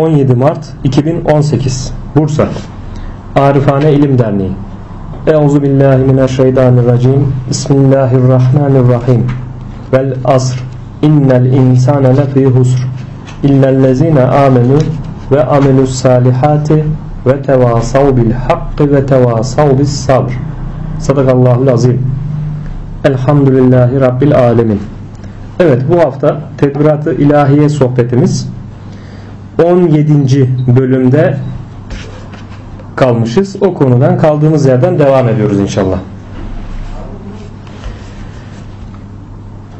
17 Mart 2018 Bursa. Arifane İlim Derneği. Euzu billahi mineşşeytanirracim. Bismillahirrahmanirrahim. Vel asr. İnnel insane lefî husr. İllellezine amenu ve amelus salihati ve tevasav bil hakkı ve tevasav bis sabr. Sadakallahul azim Elhamdülillahi Rabbil alemin Evet bu hafta Tedbirat-ı İlahiye sohbetimiz 17. bölümde kalmışız. O konudan kaldığımız yerden devam ediyoruz inşallah.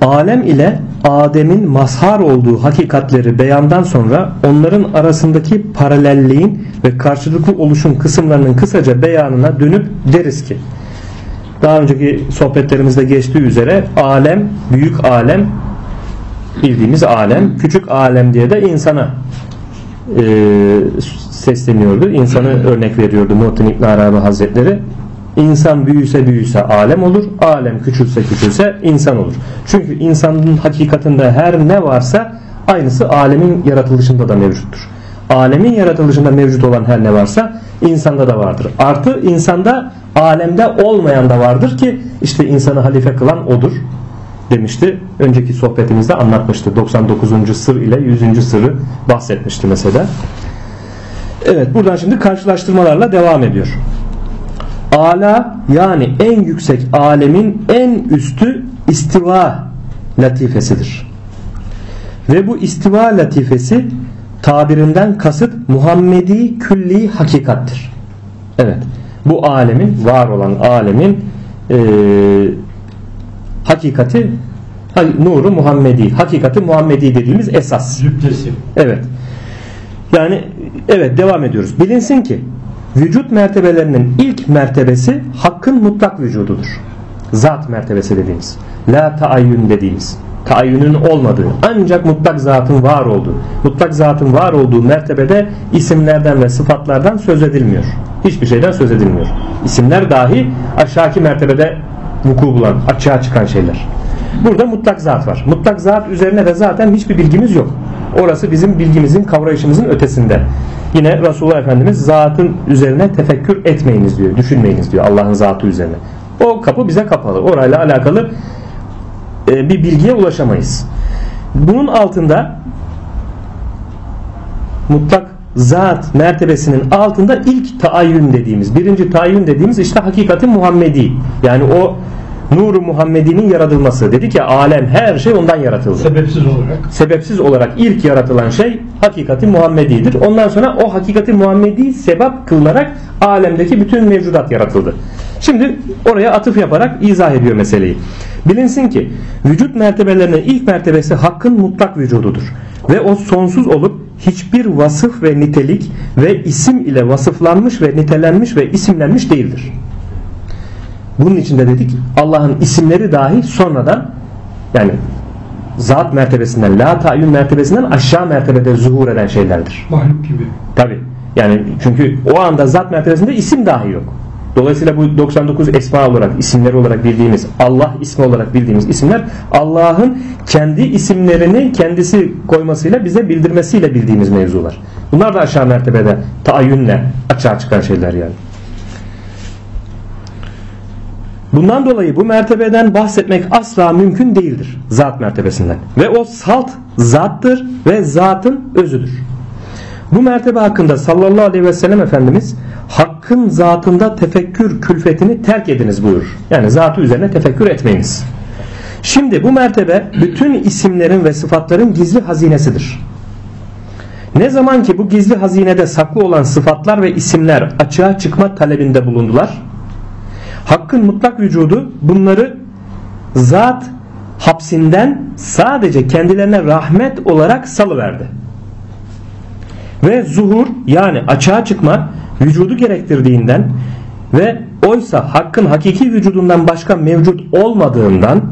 Alem ile Adem'in mazhar olduğu hakikatleri beyandan sonra onların arasındaki paralelliğin ve karşılıklı oluşum kısımlarının kısaca beyanına dönüp deriz ki daha önceki sohbetlerimizde geçtiği üzere alem, büyük alem bildiğimiz alem, küçük alem diye de insana e, sesleniyordu. İnsanı örnek veriyordu Muhittin İbn Arabi Hazretleri. İnsan büyüse büyüse alem olur, alem küçülse küçülse insan olur. Çünkü insanın hakikatinde her ne varsa aynısı alemin yaratılışında da mevcuttur. Alemin yaratılışında mevcut olan her ne varsa insanda da vardır. Artı insanda alemde olmayan da vardır ki işte insanı halife kılan odur demişti. Önceki sohbetimizde anlatmıştı. 99. sır ile 100. sırrı bahsetmişti mesela. Evet buradan şimdi karşılaştırmalarla devam ediyor. Ala yani en yüksek alemin en üstü istiva latifesidir. Ve bu istiva latifesi tabirinden kasıt Muhammedi külli hakikattir. Evet bu alemin var olan alemin e, hakikati nuru Muhammedi hakikati Muhammedi dediğimiz esas. Zübdesi. Evet. Yani evet devam ediyoruz. Bilinsin ki vücut mertebelerinin ilk mertebesi hakkın mutlak vücududur. Zat mertebesi dediğimiz. La taayyün dediğimiz. Taayyünün olmadığı ancak mutlak zatın var olduğu. Mutlak zatın var olduğu mertebede isimlerden ve sıfatlardan söz edilmiyor. Hiçbir şeyden söz edilmiyor. İsimler dahi aşağıki mertebede vuku bulan, açığa çıkan şeyler. Burada mutlak zat var. Mutlak zat üzerine de zaten hiçbir bilgimiz yok. Orası bizim bilgimizin, kavrayışımızın ötesinde. Yine Resulullah Efendimiz zatın üzerine tefekkür etmeyiniz diyor, düşünmeyiniz diyor Allah'ın zatı üzerine. O kapı bize kapalı. Orayla alakalı e, bir bilgiye ulaşamayız. Bunun altında mutlak zat mertebesinin altında ilk taayyün dediğimiz, birinci taayyün dediğimiz işte hakikati Muhammedi. Yani o nuru Muhammedi'nin yaratılması. Dedi ki alem her şey ondan yaratıldı. Sebepsiz olarak. Sebepsiz olarak ilk yaratılan şey hakikati Muhammedi'dir. Ondan sonra o hakikati Muhammedi sebep kılınarak alemdeki bütün mevcudat yaratıldı. Şimdi oraya atıf yaparak izah ediyor meseleyi. Bilinsin ki vücut mertebelerinin ilk mertebesi hakkın mutlak vücududur. Ve o sonsuz olup hiçbir vasıf ve nitelik ve isim ile vasıflanmış ve nitelenmiş ve isimlenmiş değildir. Bunun için de dedik Allah'ın isimleri dahi sonradan yani zat mertebesinden la tayyün mertebesinden aşağı mertebede zuhur eden şeylerdir. Mahluk gibi. Tabi yani çünkü o anda zat mertebesinde isim dahi yok. Dolayısıyla bu 99 esma olarak isimleri olarak bildiğimiz Allah ismi olarak bildiğimiz isimler Allah'ın kendi isimlerini kendisi koymasıyla bize bildirmesiyle bildiğimiz mevzular. Bunlar da aşağı mertebede taayyünle açığa çıkan şeyler yani. Bundan dolayı bu mertebeden bahsetmek asla mümkün değildir. Zat mertebesinden. Ve o salt zattır ve zatın özüdür. Bu mertebe hakkında sallallahu aleyhi ve sellem Efendimiz hakkın zatında tefekkür külfetini terk ediniz buyurur. Yani zatı üzerine tefekkür etmeyiniz. Şimdi bu mertebe bütün isimlerin ve sıfatların gizli hazinesidir. Ne zaman ki bu gizli hazinede saklı olan sıfatlar ve isimler açığa çıkma talebinde bulundular. Hakkın mutlak vücudu bunları zat hapsinden sadece kendilerine rahmet olarak salıverdi. Ve zuhur yani açığa çıkma vücudu gerektirdiğinden ve oysa hakkın hakiki vücudundan başka mevcut olmadığından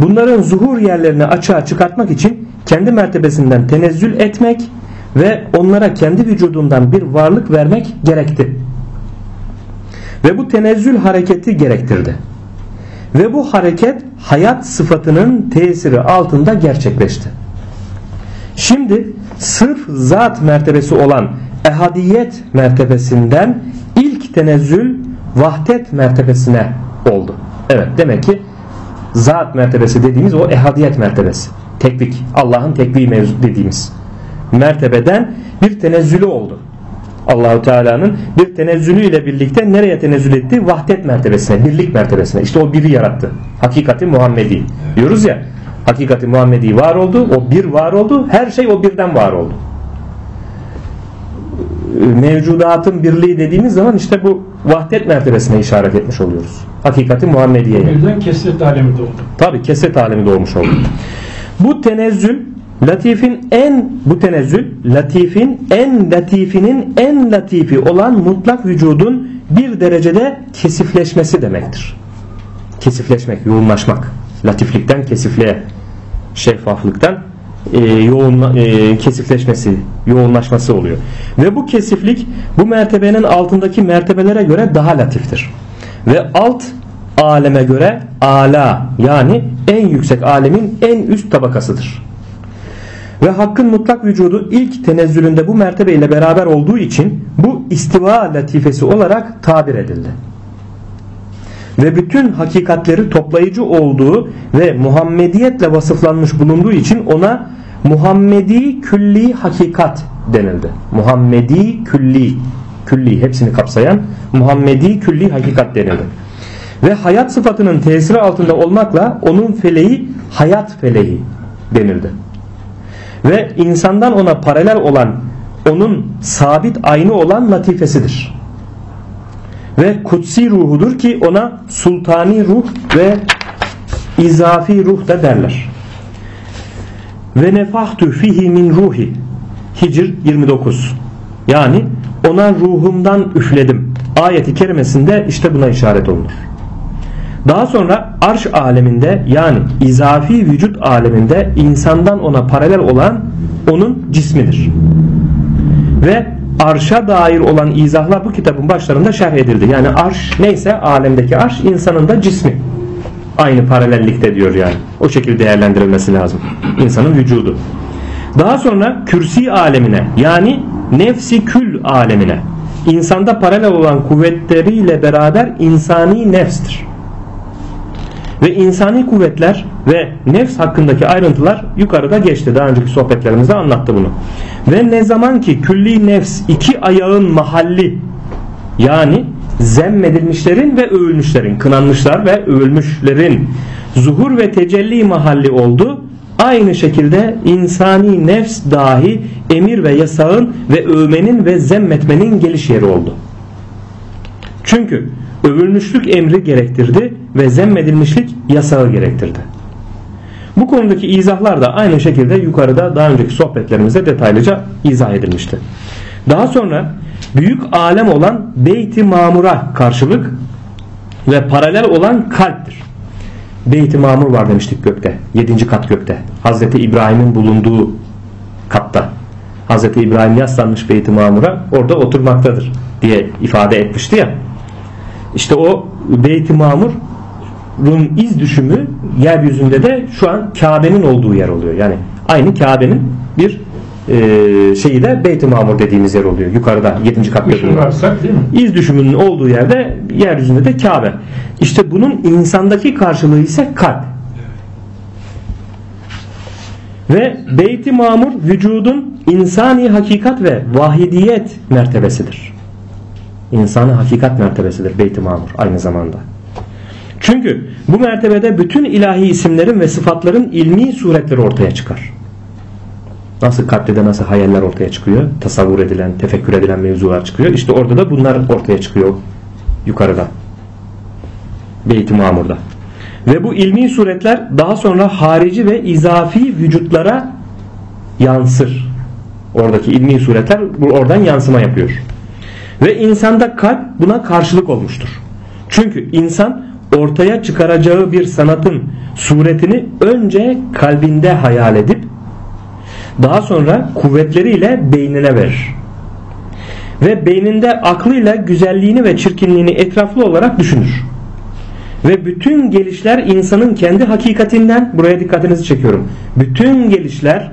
bunların zuhur yerlerini açığa çıkartmak için kendi mertebesinden tenezzül etmek ve onlara kendi vücudundan bir varlık vermek gerekti. Ve bu tenezzül hareketi gerektirdi. Ve bu hareket hayat sıfatının tesiri altında gerçekleşti. Şimdi sırf zat mertebesi olan ehadiyet mertebesinden ilk tenezzül vahdet mertebesine oldu. Evet demek ki zat mertebesi dediğimiz o ehadiyet mertebesi. Tekvik. Allah'ın tekviği mevzu dediğimiz mertebeden bir tenezzülü oldu. Allahu Teala'nın bir tenezzülü ile birlikte nereye tenezzül etti? Vahdet mertebesine, birlik mertebesine. İşte o biri yarattı. Hakikati Muhammedi. Diyoruz ya. Hakikati Muhammedi var oldu. O bir var oldu. Her şey o birden var oldu. Mevcudatın birliği dediğimiz zaman işte bu vahdet mertebesine işaret etmiş oluyoruz. Hakikati Muhammediye'ye. Birden kesret alemi doğdu. Tabi kesret alemi doğmuş oldu. Bu tenezzül Latifin en bu tenezzül latifin en latifinin en latifi olan mutlak vücudun bir derecede kesifleşmesi demektir. Kesifleşmek, yoğunlaşmak. Latiflikten kesifliğe, şeffaflıktan e, yoğun e, kesifleşmesi, yoğunlaşması oluyor. Ve bu kesiflik bu mertebenin altındaki mertebelere göre daha latiftir. Ve alt aleme göre ala yani en yüksek alemin en üst tabakasıdır. Ve hakkın mutlak vücudu ilk tenezzülünde bu mertebe ile beraber olduğu için bu istiva latifesi olarak tabir edildi. Ve bütün hakikatleri toplayıcı olduğu ve Muhammediyetle vasıflanmış bulunduğu için ona Muhammedi külli hakikat denildi. Muhammedi külli, külli hepsini kapsayan Muhammedi külli hakikat denildi. Ve hayat sıfatının tesiri altında olmakla onun feleği hayat feleği denildi ve insandan ona paralel olan onun sabit aynı olan latifesidir. Ve kutsi ruhudur ki ona sultani ruh ve izafi ruh da derler. Ve nefahtu fihi min ruhi Hicr 29 yani ona ruhumdan üfledim ayeti kerimesinde işte buna işaret olunur. Daha sonra arş aleminde yani izafi vücut aleminde insandan ona paralel olan onun cismidir. Ve arşa dair olan izahlar bu kitabın başlarında şerh edildi. Yani arş neyse alemdeki arş insanın da cismi. Aynı paralellikte diyor yani. O şekilde değerlendirilmesi lazım. İnsanın vücudu. Daha sonra kürsi alemine yani nefsi kül alemine insanda paralel olan kuvvetleriyle beraber insani nefstir. Ve insani kuvvetler ve nefs hakkındaki ayrıntılar yukarıda geçti. Daha önceki sohbetlerimizde anlattı bunu. Ve ne zaman ki külli nefs iki ayağın mahalli yani zemmedilmişlerin ve övülmüşlerin, kınanmışlar ve övülmüşlerin zuhur ve tecelli mahalli oldu. Aynı şekilde insani nefs dahi emir ve yasağın ve övmenin ve zemmetmenin geliş yeri oldu. Çünkü övülmüşlük emri gerektirdi ve zemmedilmişlik yasağı gerektirdi. Bu konudaki izahlar da aynı şekilde yukarıda daha önceki sohbetlerimizde detaylıca izah edilmişti. Daha sonra büyük alem olan Beyt-i Mamur'a karşılık ve paralel olan kalptir. Beyt-i Mamur var demiştik gökte. 7. kat gökte. Hazreti İbrahim'in bulunduğu katta. Hazreti İbrahim yaslanmış Beyt-i Mamur'a orada oturmaktadır diye ifade etmişti ya. İşte o Beyt-i Mamur'un iz düşümü yeryüzünde de şu an Kabe'nin olduğu yer oluyor. Yani aynı Kabe'nin bir e, şeyi de Beyt-i Mamur dediğimiz yer oluyor. Yukarıda 7. katta mi? İz düşümünün olduğu yerde yeryüzünde de Kabe. İşte bunun insandaki karşılığı ise kalp. Ve Beyt-i Mamur vücudun insani hakikat ve vahidiyet mertebesidir. İnsanı hakikat mertebesidir Beyt-i Mamur aynı zamanda. Çünkü bu mertebede bütün ilahi isimlerin ve sıfatların ilmi suretleri ortaya çıkar. Nasıl kalpte nasıl hayaller ortaya çıkıyor? Tasavvur edilen, tefekkür edilen mevzular çıkıyor. İşte orada da bunlar ortaya çıkıyor yukarıda. Beyt-i Mamur'da. Ve bu ilmi suretler daha sonra harici ve izafi vücutlara yansır. Oradaki ilmi suretler oradan yansıma yapıyor. Ve insanda kalp buna karşılık olmuştur. Çünkü insan ortaya çıkaracağı bir sanatın suretini önce kalbinde hayal edip daha sonra kuvvetleriyle beynine verir. Ve beyninde aklıyla güzelliğini ve çirkinliğini etraflı olarak düşünür. Ve bütün gelişler insanın kendi hakikatinden buraya dikkatinizi çekiyorum. Bütün gelişler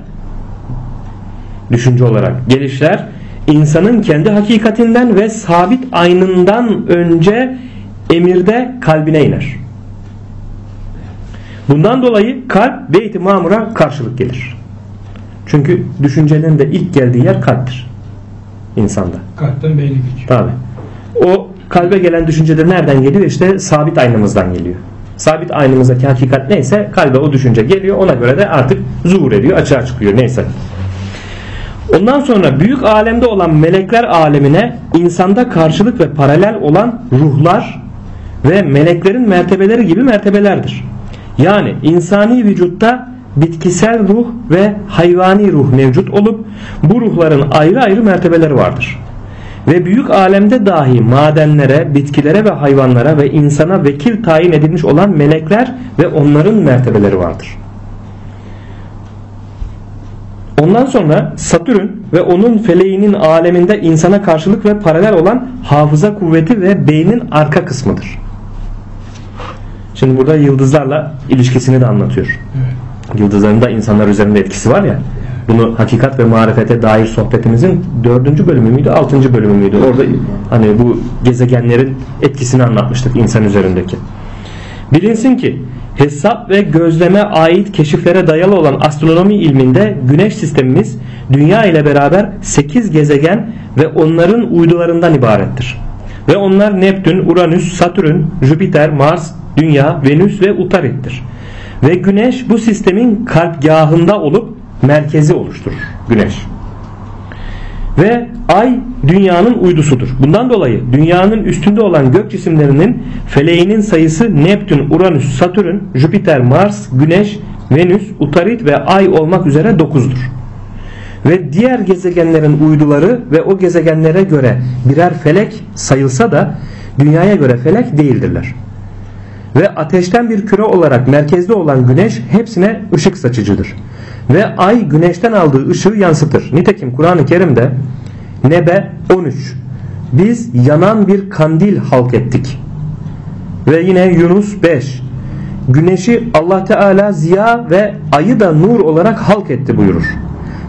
düşünce olarak gelişler insanın kendi hakikatinden ve sabit aynından önce emirde kalbine iner. Bundan dolayı kalp Beyt-i Mamur'a karşılık gelir. Çünkü düşüncelerin de ilk geldiği yer kalptir insanda. Kalpten beyni geçiyor. Tabi. O kalbe gelen düşünceler nereden geliyor? İşte sabit aynımızdan geliyor. Sabit aynımızdaki hakikat neyse kalbe o düşünce geliyor. Ona göre de artık zuhur ediyor, açığa çıkıyor neyse. Ondan sonra büyük alemde olan melekler alemine insanda karşılık ve paralel olan ruhlar ve meleklerin mertebeleri gibi mertebelerdir. Yani insani vücutta bitkisel ruh ve hayvani ruh mevcut olup bu ruhların ayrı ayrı mertebeleri vardır. Ve büyük alemde dahi madenlere, bitkilere ve hayvanlara ve insana vekil tayin edilmiş olan melekler ve onların mertebeleri vardır. Ondan sonra Satürn ve onun feleğinin aleminde insana karşılık ve paralel olan hafıza kuvveti ve beynin arka kısmıdır. Şimdi burada yıldızlarla ilişkisini de anlatıyor. Evet. Yıldızların da insanlar üzerinde etkisi var ya. Bunu hakikat ve marifete dair sohbetimizin dördüncü bölümü müydü, altıncı bölümü müydü? Orada hani bu gezegenlerin etkisini anlatmıştık insan üzerindeki. Bilinsin ki hesap ve gözleme ait keşiflere dayalı olan astronomi ilminde güneş sistemimiz dünya ile beraber 8 gezegen ve onların uydularından ibarettir. Ve onlar Neptün, Uranüs, Satürn, Jüpiter, Mars, Dünya, Venüs ve Utarit'tir. Ve güneş bu sistemin kalpgahında olup merkezi oluşturur. Güneş. Ve ay dünyanın uydusudur. Bundan dolayı dünyanın üstünde olan gök cisimlerinin feleğinin sayısı Neptün, Uranüs, Satürn, Jüpiter, Mars, Güneş, Venüs, Utarit ve ay olmak üzere 9'dur. Ve diğer gezegenlerin uyduları ve o gezegenlere göre birer felek sayılsa da dünyaya göre felek değildirler. Ve ateşten bir küre olarak merkezde olan güneş hepsine ışık saçıcıdır. Ve ay güneşten aldığı ışığı yansıtır. Nitekim Kur'an-ı Kerim'de Nebe 13 Biz yanan bir kandil halk ettik. Ve yine Yunus 5 Güneşi Allah Teala ziya ve ayı da nur olarak halk etti buyurur.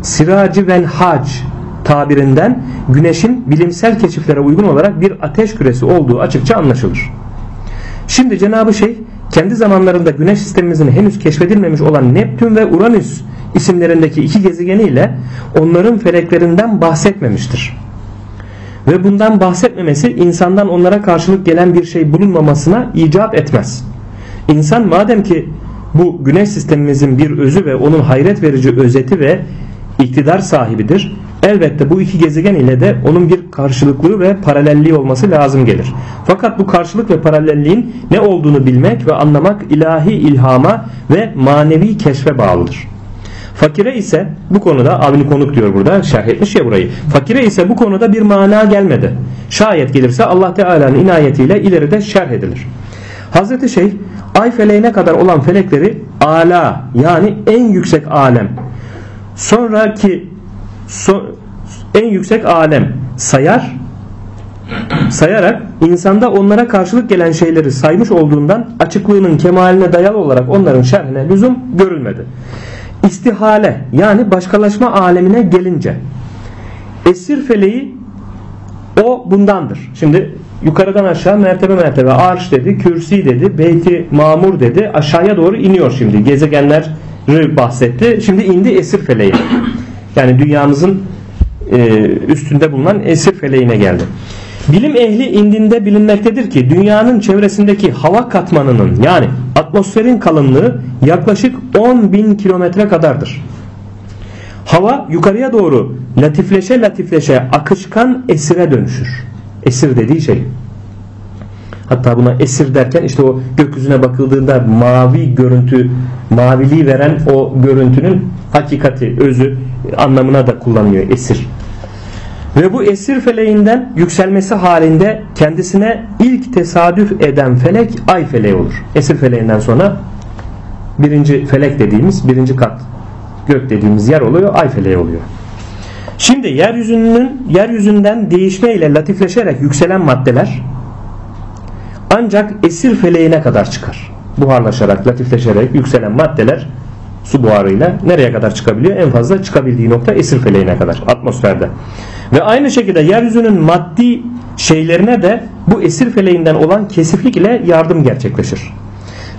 Siracı vel hac tabirinden güneşin bilimsel keşiflere uygun olarak bir ateş küresi olduğu açıkça anlaşılır. Şimdi Cenab-ı Şeyh kendi zamanlarında güneş sistemimizin henüz keşfedilmemiş olan Neptün ve Uranüs isimlerindeki iki gezegeniyle onların feleklerinden bahsetmemiştir. Ve bundan bahsetmemesi insandan onlara karşılık gelen bir şey bulunmamasına icap etmez. İnsan madem ki bu güneş sistemimizin bir özü ve onun hayret verici özeti ve iktidar sahibidir. Elbette bu iki gezegen ile de onun bir karşılıklı ve paralelliği olması lazım gelir. Fakat bu karşılık ve paralelliğin ne olduğunu bilmek ve anlamak ilahi ilhama ve manevi keşfe bağlıdır. Fakire ise bu konuda abini konuk diyor burada şerh etmiş ya burayı. Fakire ise bu konuda bir mana gelmedi. Şayet gelirse Allah Teala'nın inayetiyle ileride şerh edilir. Hazreti Şeyh ay feleğine kadar olan felekleri ala yani en yüksek alem sonraki so, en yüksek alem sayar sayarak insanda onlara karşılık gelen şeyleri saymış olduğundan açıklığının kemaline dayalı olarak onların şerhine lüzum görülmedi. İstihale yani başkalaşma alemine gelince esir feleği o bundandır. Şimdi yukarıdan aşağı mertebe mertebe arş dedi, kürsi dedi, beyti mamur dedi. Aşağıya doğru iniyor şimdi. Gezegenleri bahsetti. Şimdi indi esir feleği. Yani dünyamızın e, üstünde bulunan esir feleğine geldi. Bilim ehli indinde bilinmektedir ki dünyanın çevresindeki hava katmanının yani atmosferin kalınlığı yaklaşık 10 bin kilometre kadardır. Hava yukarıya doğru latifleşe latifleşe akışkan esire dönüşür. Esir dediği şey. Hatta buna esir derken işte o gökyüzüne bakıldığında mavi görüntü, maviliği veren o görüntünün hakikati, özü anlamına da kullanılıyor esir. Ve bu esir feleğinden yükselmesi halinde kendisine ilk tesadüf eden felek ay feleği olur. Esir feleğinden sonra birinci felek dediğimiz birinci kat gök dediğimiz yer oluyor ay feleği oluyor. Şimdi yeryüzünün yeryüzünden değişmeyle latifleşerek yükselen maddeler ancak esir feleğine kadar çıkar. Buharlaşarak, latifleşerek yükselen maddeler su buharıyla nereye kadar çıkabiliyor? En fazla çıkabildiği nokta esir feleğine kadar atmosferde. Ve aynı şekilde yeryüzünün maddi şeylerine de bu esir feleğinden olan kesiflik ile yardım gerçekleşir.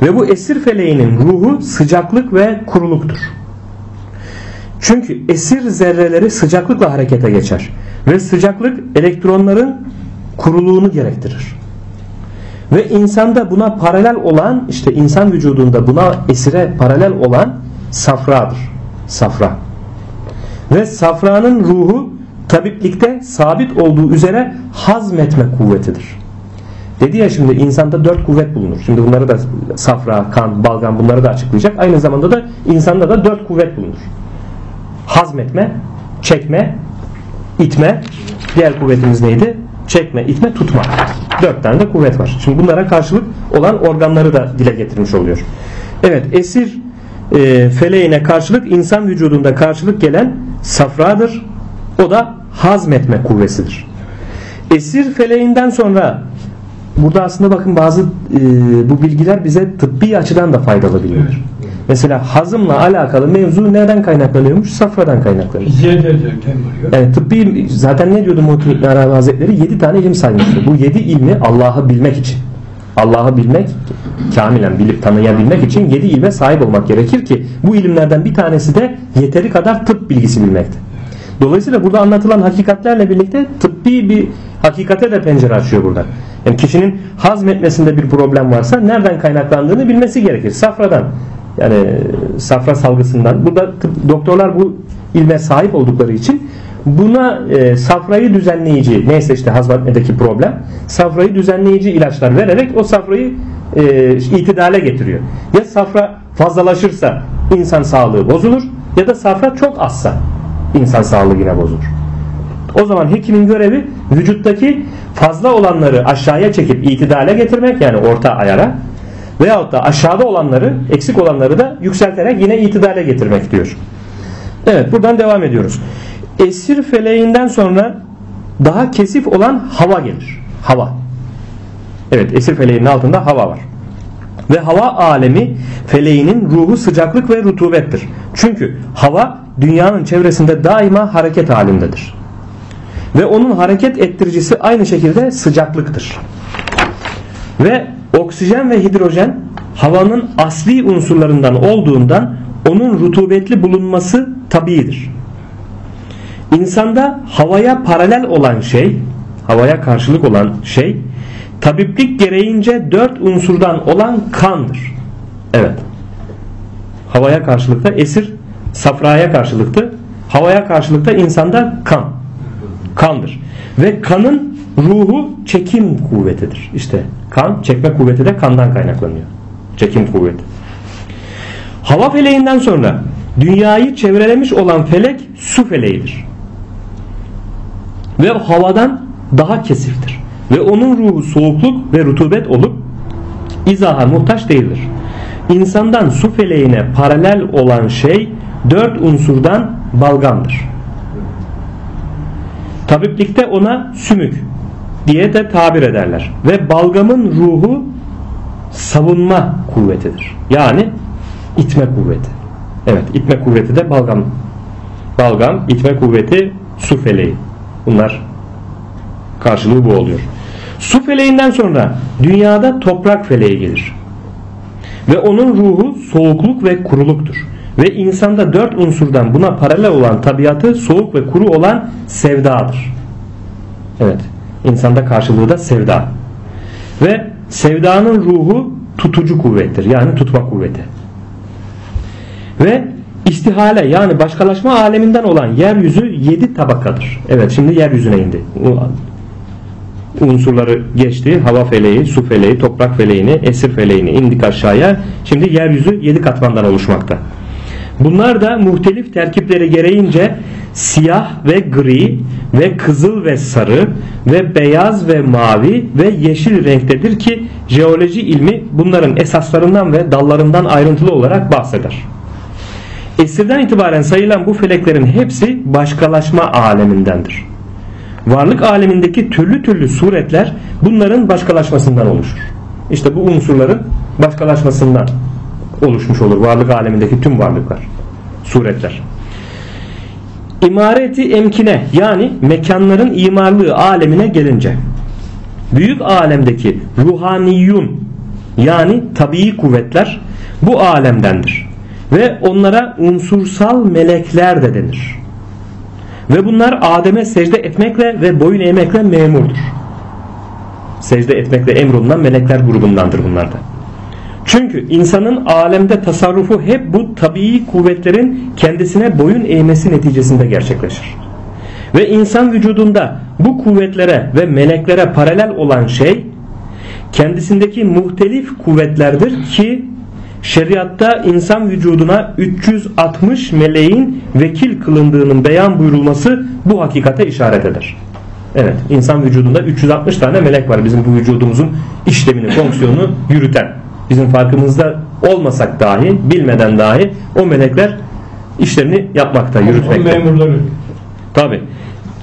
Ve bu esir feleğinin ruhu sıcaklık ve kuruluktur. Çünkü esir zerreleri sıcaklıkla harekete geçer. Ve sıcaklık elektronların kuruluğunu gerektirir. Ve insanda buna paralel olan işte insan vücudunda buna esire paralel olan safradır. Safra. Ve safranın ruhu tabiplikte sabit olduğu üzere hazmetme kuvvetidir. Dedi ya şimdi insanda dört kuvvet bulunur. Şimdi bunları da safra, kan, balgam bunları da açıklayacak. Aynı zamanda da insanda da dört kuvvet bulunur. Hazmetme, çekme, itme. Diğer kuvvetimiz neydi? Çekme, itme, tutma. Dört tane de kuvvet var. Şimdi bunlara karşılık olan organları da dile getirmiş oluyor. Evet esir e, feleğine karşılık insan vücudunda karşılık gelen safradır. O da hazmetme kuvvesidir. Esir feleğinden sonra burada aslında bakın bazı e, bu bilgiler bize tıbbi açıdan da faydalı bilgiler. Mesela hazımla alakalı mevzu nereden kaynaklanıyormuş? Safradan kaynaklanıyor. Yani tıbbi zaten ne diyordu İbn Arabi Hazretleri? 7 tane ilim saymıştı. Bu 7 ilmi Allah'ı bilmek için. Allah'ı bilmek, kamilen bilip tanıyabilmek için 7 ilme sahip olmak gerekir ki bu ilimlerden bir tanesi de yeteri kadar tıp bilgisi bilmekti. Dolayısıyla burada anlatılan hakikatlerle birlikte tıbbi bir hakikate de pencere açıyor burada. Yani kişinin hazmetmesinde bir problem varsa nereden kaynaklandığını bilmesi gerekir. Safradan yani safra salgısından. Burada tıp, doktorlar bu ilme sahip oldukları için buna e, safrayı düzenleyici neyse işte hazmetmedeki problem safrayı düzenleyici ilaçlar vererek o safrayı e, itidale getiriyor. Ya safra fazlalaşırsa insan sağlığı bozulur ya da safra çok azsa insan sağlığı yine bozulur. O zaman hekimin görevi vücuttaki fazla olanları aşağıya çekip itidale getirmek yani orta ayara veyahut da aşağıda olanları eksik olanları da yükselterek yine itidale getirmek diyor. Evet buradan devam ediyoruz. Esir feleğinden sonra daha kesif olan hava gelir. Hava. Evet esir feleğinin altında hava var. Ve hava alemi feleğinin ruhu sıcaklık ve rutubettir. Çünkü hava dünyanın çevresinde daima hareket halindedir. Ve onun hareket ettiricisi aynı şekilde sıcaklıktır. Ve oksijen ve hidrojen havanın asli unsurlarından olduğundan onun rutubetli bulunması tabiidir. İnsanda havaya paralel olan şey, havaya karşılık olan şey, tabiplik gereğince dört unsurdan olan kandır. Evet. Havaya karşılıkta esir, safraya karşılıktı. Havaya karşılıkta insanda kan. Kandır. Ve kanın ruhu çekim kuvvetidir. İşte kan çekme kuvveti de kandan kaynaklanıyor. Çekim kuvveti. Hava feleğinden sonra dünyayı çevrelemiş olan felek su feleğidir. Ve havadan daha kesiftir. Ve onun ruhu soğukluk ve rutubet olup izaha muhtaç değildir. İnsandan su feleğine paralel olan şey dört unsurdan balgamdır. Tabiplikte ona sümük diye de tabir ederler. Ve balgamın ruhu savunma kuvvetidir. Yani itme kuvveti. Evet itme kuvveti de balgam. Balgam, itme kuvveti, su feleği. Bunlar karşılığı bu oluyor. Su feleğinden sonra dünyada toprak feleği gelir. Ve onun ruhu soğukluk ve kuruluktur. Ve insanda dört unsurdan buna paralel olan tabiatı soğuk ve kuru olan sevdadır. Evet. İnsanda karşılığı da sevda. Ve sevdanın ruhu tutucu kuvvettir. Yani tutma kuvveti. Ve istihale yani başkalaşma aleminden olan yeryüzü yedi tabakadır. Evet şimdi yeryüzüne indi. Unsurları geçti. Hava feleği, su feleği, toprak feleğini, esir feleğini indik aşağıya. Şimdi yeryüzü yedi katmandan oluşmakta. Bunlar da muhtelif terkipleri gereğince siyah ve gri ve kızıl ve sarı ve beyaz ve mavi ve yeşil renktedir ki jeoloji ilmi bunların esaslarından ve dallarından ayrıntılı olarak bahseder. Esirden itibaren sayılan bu feleklerin hepsi başkalaşma alemindendir. Varlık alemindeki türlü türlü suretler bunların başkalaşmasından oluşur. İşte bu unsurların başkalaşmasından oluşmuş olur. Varlık alemindeki tüm varlıklar, suretler. İmareti emkine yani mekanların imarlığı alemine gelince büyük alemdeki ruhaniyun yani tabii kuvvetler bu alemdendir. Ve onlara unsursal melekler de denir. Ve bunlar Adem'e secde etmekle ve boyun eğmekle memurdur. Secde etmekle emrolunan melekler grubundandır bunlar da. Çünkü insanın alemde tasarrufu hep bu tabii kuvvetlerin kendisine boyun eğmesi neticesinde gerçekleşir. Ve insan vücudunda bu kuvvetlere ve meleklere paralel olan şey kendisindeki muhtelif kuvvetlerdir ki şeriatta insan vücuduna 360 meleğin vekil kılındığının beyan buyurulması bu hakikate işaret eder. Evet insan vücudunda 360 tane melek var bizim bu vücudumuzun işlemini fonksiyonunu yürüten. Bizim farkımızda olmasak dahi bilmeden dahi o melekler işlerini yapmakta yürütmekte. memurları. Tabi.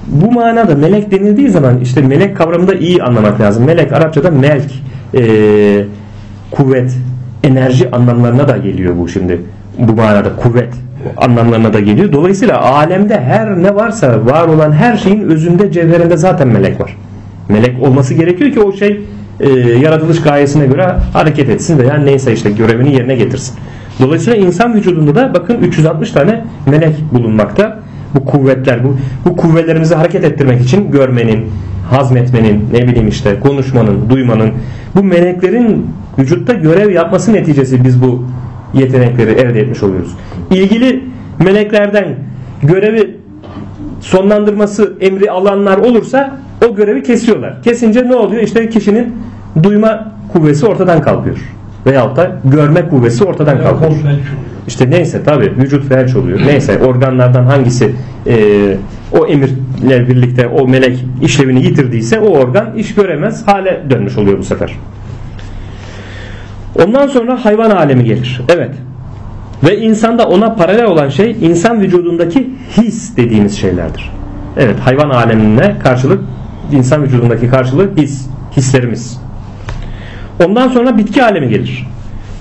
Bu manada melek denildiği zaman işte melek kavramını da iyi anlamak lazım. Melek Arapçada melk e, kuvvet enerji anlamlarına da geliyor bu şimdi. Bu manada kuvvet anlamlarına da geliyor. Dolayısıyla alemde her ne varsa var olan her şeyin özünde cevherinde zaten melek var. Melek olması gerekiyor ki o şey e, yaratılış gayesine göre hareket etsin veya neyse işte görevini yerine getirsin. Dolayısıyla insan vücudunda da bakın 360 tane melek bulunmakta. Bu kuvvetler bu, bu kuvvetlerimizi hareket ettirmek için görmenin, hazmetmenin, ne bileyim işte konuşmanın, duymanın bu meleklerin vücutta görev yapması neticesi biz bu yetenekleri elde etmiş oluyoruz. İlgili meleklerden görevi sonlandırması emri alanlar olursa o görevi kesiyorlar. Kesince ne oluyor? İşte kişinin duyma kuvvesi ortadan kalkıyor. Veyahut da görme kuvvesi ortadan kalkıyor. İşte neyse tabi vücut felç oluyor. Neyse organlardan hangisi e, o emirle birlikte o melek işlevini yitirdiyse o organ iş göremez hale dönmüş oluyor bu sefer. Ondan sonra hayvan alemi gelir. Evet. Ve insanda ona paralel olan şey insan vücudundaki his dediğimiz şeylerdir. Evet hayvan alemine karşılık insan vücudundaki karşılığı his, hislerimiz. Ondan sonra bitki alemi gelir.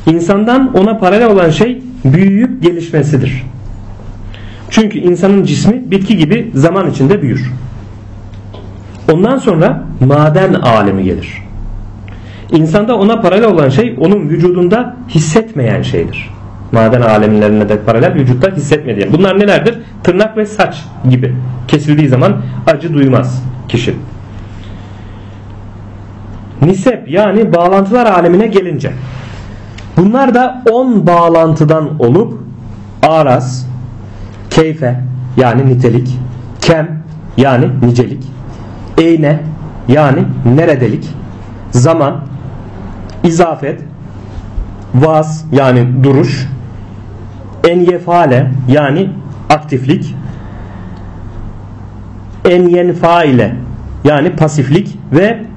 İnsandan ona paralel olan şey büyüyüp gelişmesidir. Çünkü insanın cismi bitki gibi zaman içinde büyür. Ondan sonra maden alemi gelir. İnsanda ona paralel olan şey onun vücudunda hissetmeyen şeydir. Maden alemlerine de paralel vücutta hissetmediği. Bunlar nelerdir? Tırnak ve saç gibi. Kesildiği zaman acı duymaz kişi. Nisep yani bağlantılar alemine gelince. Bunlar da 10 bağlantıdan olup aras, keyfe yani nitelik, kem yani nicelik, eyne yani neredelik, zaman, izafet, vaz yani duruş, enyefale yani aktiflik, enyenfaile yani pasiflik ve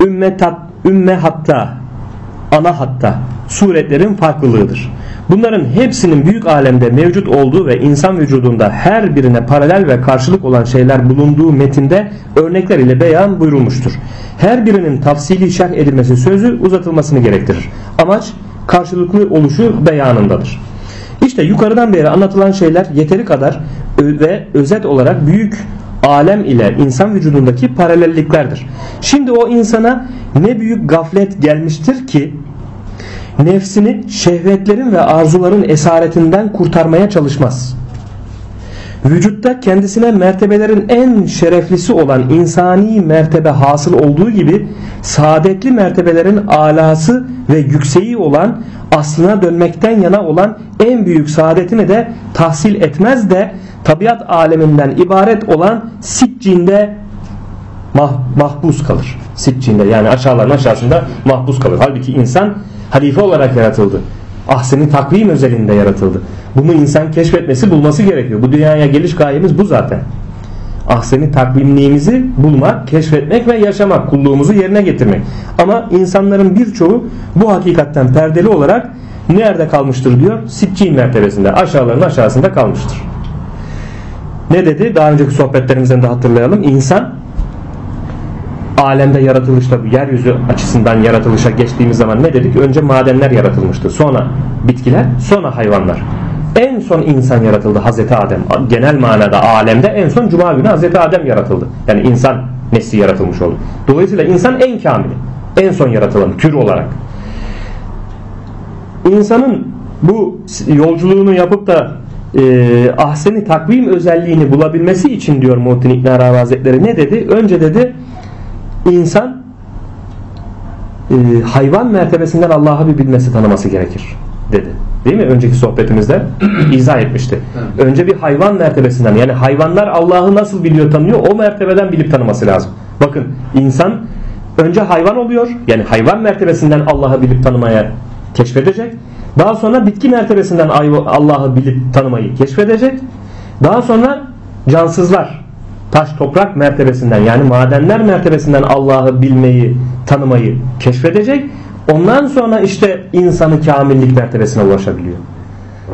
ümme, tat, ümme hatta ana hatta suretlerin farklılığıdır. Bunların hepsinin büyük alemde mevcut olduğu ve insan vücudunda her birine paralel ve karşılık olan şeyler bulunduğu metinde örnekler ile beyan buyurulmuştur. Her birinin tafsili şerh edilmesi sözü uzatılmasını gerektirir. Amaç karşılıklı oluşu beyanındadır. İşte yukarıdan beri anlatılan şeyler yeteri kadar ve özet olarak büyük alem ile insan vücudundaki paralelliklerdir. Şimdi o insana ne büyük gaflet gelmiştir ki nefsini şehvetlerin ve arzuların esaretinden kurtarmaya çalışmaz. Vücutta kendisine mertebelerin en şereflisi olan insani mertebe hasıl olduğu gibi saadetli mertebelerin alası ve yükseği olan aslına dönmekten yana olan en büyük saadetini de tahsil etmez de tabiat aleminden ibaret olan siccinde mah mahpus kalır. Siccinde yani aşağıların aşağısında mahpus kalır. Halbuki insan halife olarak yaratıldı. Ahseni takvim özelinde yaratıldı. Bunu insan keşfetmesi bulması gerekiyor. Bu dünyaya geliş gayemiz bu zaten. Ahseni takvimliğimizi bulmak, keşfetmek ve yaşamak, kulluğumuzu yerine getirmek. Ama insanların birçoğu bu hakikatten perdeli olarak nerede kalmıştır diyor? Sitkin mertebesinde, aşağıların aşağısında kalmıştır. Ne dedi? Daha önceki sohbetlerimizden de hatırlayalım. İnsan alemde yaratılışta yeryüzü açısından yaratılışa geçtiğimiz zaman ne dedik? Önce madenler yaratılmıştı. Sonra bitkiler, sonra hayvanlar. En son insan yaratıldı Hazreti Adem. Genel manada alemde en son Cuma günü Hazreti Adem yaratıldı. Yani insan nesli yaratılmış oldu. Dolayısıyla insan en kamili. En son yaratılan tür olarak. İnsanın bu yolculuğunu yapıp da e, ahseni takvim özelliğini bulabilmesi için diyor Muhittin İbn Arabi Hazretleri ne dedi? Önce dedi insan e, hayvan mertebesinden Allah'ı bir bilmesi tanıması gerekir dedi. Değil mi? Önceki sohbetimizde izah etmişti. Önce bir hayvan mertebesinden yani hayvanlar Allah'ı nasıl biliyor tanıyor o mertebeden bilip tanıması lazım. Bakın insan önce hayvan oluyor. Yani hayvan mertebesinden Allah'ı bilip tanımaya keşfedecek. Daha sonra bitki mertebesinden Allah'ı bilip tanımayı keşfedecek. Daha sonra cansızlar taş toprak mertebesinden yani madenler mertebesinden Allah'ı bilmeyi tanımayı keşfedecek. Ondan sonra işte insanı kamillik mertebesine ulaşabiliyor.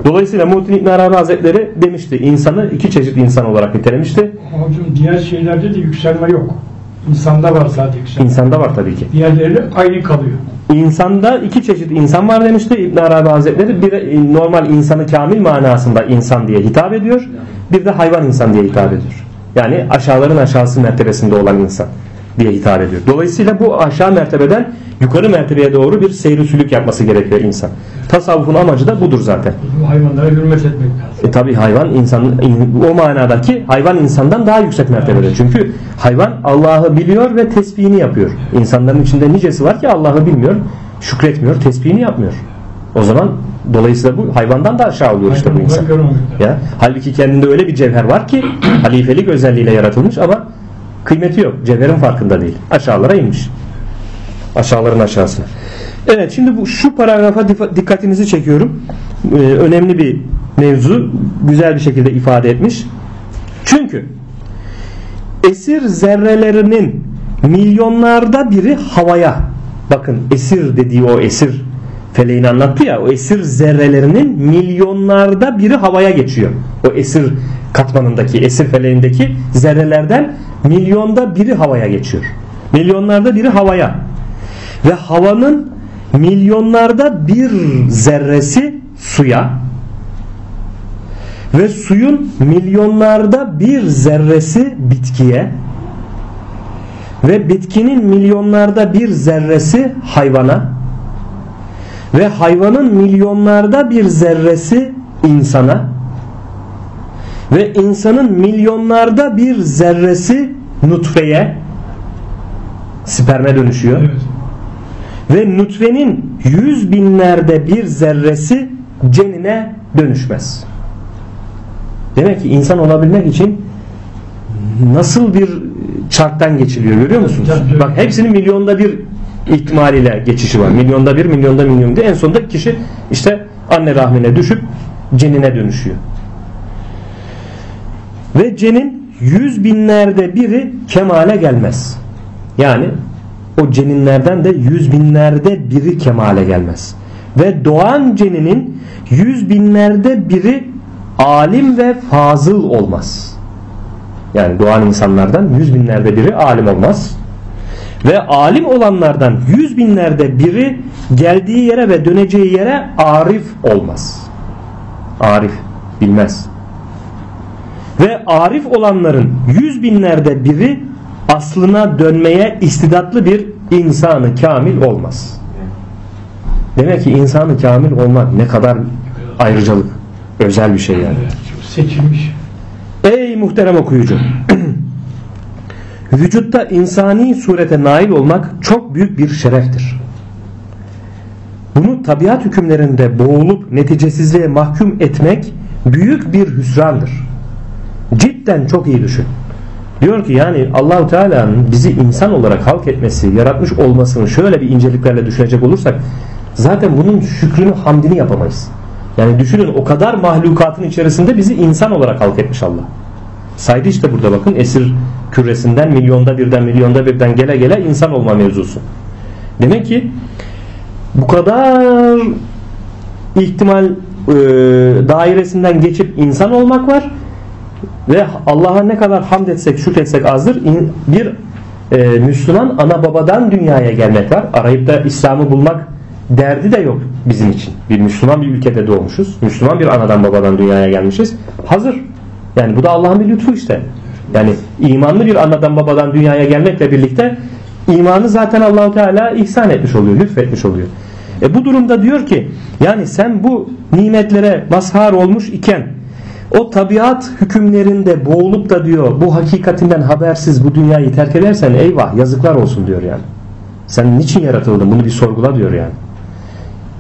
Dolayısıyla Muhittin İbn Arabi Hazretleri demişti insanı iki çeşit insan olarak nitelemişti. Hocam diğer şeylerde de yükselme yok. İnsanda var sadece yükselme. İnsanda var tabii ki. Diğerleri aynı kalıyor. İnsanda iki çeşit insan var demişti İbn Arabi Hazretleri. Bir e, normal insanı kamil manasında insan diye hitap ediyor. Bir de hayvan insan diye hitap ediyor. Yani aşağıların aşağısı mertebesinde olan insan diye hitap ediyor. Dolayısıyla bu aşağı mertebeden yukarı mertebeye doğru bir seyri sülük yapması gerekiyor insan. Tasavvufun amacı da budur zaten. Hayvanlara hürmet etmek lazım. E tabi hayvan insan o manadaki hayvan insandan daha yüksek mertebede. Çünkü hayvan Allah'ı biliyor ve tesbihini yapıyor. İnsanların içinde nicesi var ki Allah'ı bilmiyor, şükretmiyor, tesbihini yapmıyor. O zaman dolayısıyla bu hayvandan da aşağı oluyor işte bu insan. Ya halbuki kendinde öyle bir cevher var ki halifelik özelliğiyle yaratılmış ama kıymeti yok. Cevherin farkında değil. Aşağılara inmiş. Aşağıların aşağısına. Evet şimdi bu şu paragrafa dikkatinizi çekiyorum. Ee, önemli bir mevzu. Güzel bir şekilde ifade etmiş. Çünkü esir zerrelerinin milyonlarda biri havaya bakın esir dediği o esir feleğini anlattı ya o esir zerrelerinin milyonlarda biri havaya geçiyor. O esir katmanındaki esir feleğindeki zerrelerden milyonda biri havaya geçiyor. Milyonlarda biri havaya. Ve havanın milyonlarda bir zerresi suya ve suyun milyonlarda bir zerresi bitkiye ve bitkinin milyonlarda bir zerresi hayvana ve hayvanın milyonlarda bir zerresi insana ve insanın milyonlarda bir zerresi nutfeye sperme dönüşüyor. Evet. Ve nutfenin yüz binlerde bir zerresi cenine dönüşmez. Demek ki insan olabilmek için nasıl bir çarktan geçiliyor görüyor musunuz? Bak hepsinin milyonda bir ihtimaliyle geçişi var. Milyonda bir, milyonda milyon diye. En sonunda kişi işte anne rahmine düşüp cenine dönüşüyor. Ve cenin yüz binlerde biri kemale gelmez. Yani o ceninlerden de yüz binlerde biri kemale gelmez. Ve doğan ceninin yüz binlerde biri alim ve fazıl olmaz. Yani doğan insanlardan yüz binlerde biri alim olmaz. Ve alim olanlardan yüz binlerde biri geldiği yere ve döneceği yere arif olmaz. Arif bilmez. Ve arif olanların yüz binlerde biri aslına dönmeye istidatlı bir insanı kamil olmaz. Demek ki insanı kamil olmak ne kadar ayrıcalık, özel bir şey yani. Seçilmiş. Ey muhterem okuyucu! Vücutta insani surete nail olmak çok büyük bir şereftir. Bunu tabiat hükümlerinde boğulup neticesizliğe mahkum etmek büyük bir hüsrandır. Cidden çok iyi düşün. Diyor ki yani Allahu Teala'nın bizi insan olarak halk etmesi, yaratmış olmasını şöyle bir inceliklerle düşünecek olursak zaten bunun şükrünü, hamdini yapamayız. Yani düşünün o kadar mahlukatın içerisinde bizi insan olarak halk etmiş Allah. Saydı işte burada bakın esir küresinden milyonda birden milyonda birden gele gele insan olma mevzusu. Demek ki bu kadar ihtimal e, dairesinden geçip insan olmak var ve Allah'a ne kadar hamd etsek şükretsek azdır bir e, Müslüman ana babadan dünyaya gelmek var arayıp da İslam'ı bulmak derdi de yok bizim için. Bir Müslüman bir ülkede doğmuşuz. Müslüman bir anadan babadan dünyaya gelmişiz. Hazır. Yani bu da Allah'ın bir lütfu işte. Yani imanlı bir anadan babadan dünyaya gelmekle birlikte imanı zaten Allahu Teala ihsan etmiş oluyor, lütfetmiş oluyor. E bu durumda diyor ki yani sen bu nimetlere mazhar olmuş iken o tabiat hükümlerinde boğulup da diyor bu hakikatinden habersiz bu dünyayı terk edersen eyvah yazıklar olsun diyor yani. Sen niçin yaratıldın bunu bir sorgula diyor yani.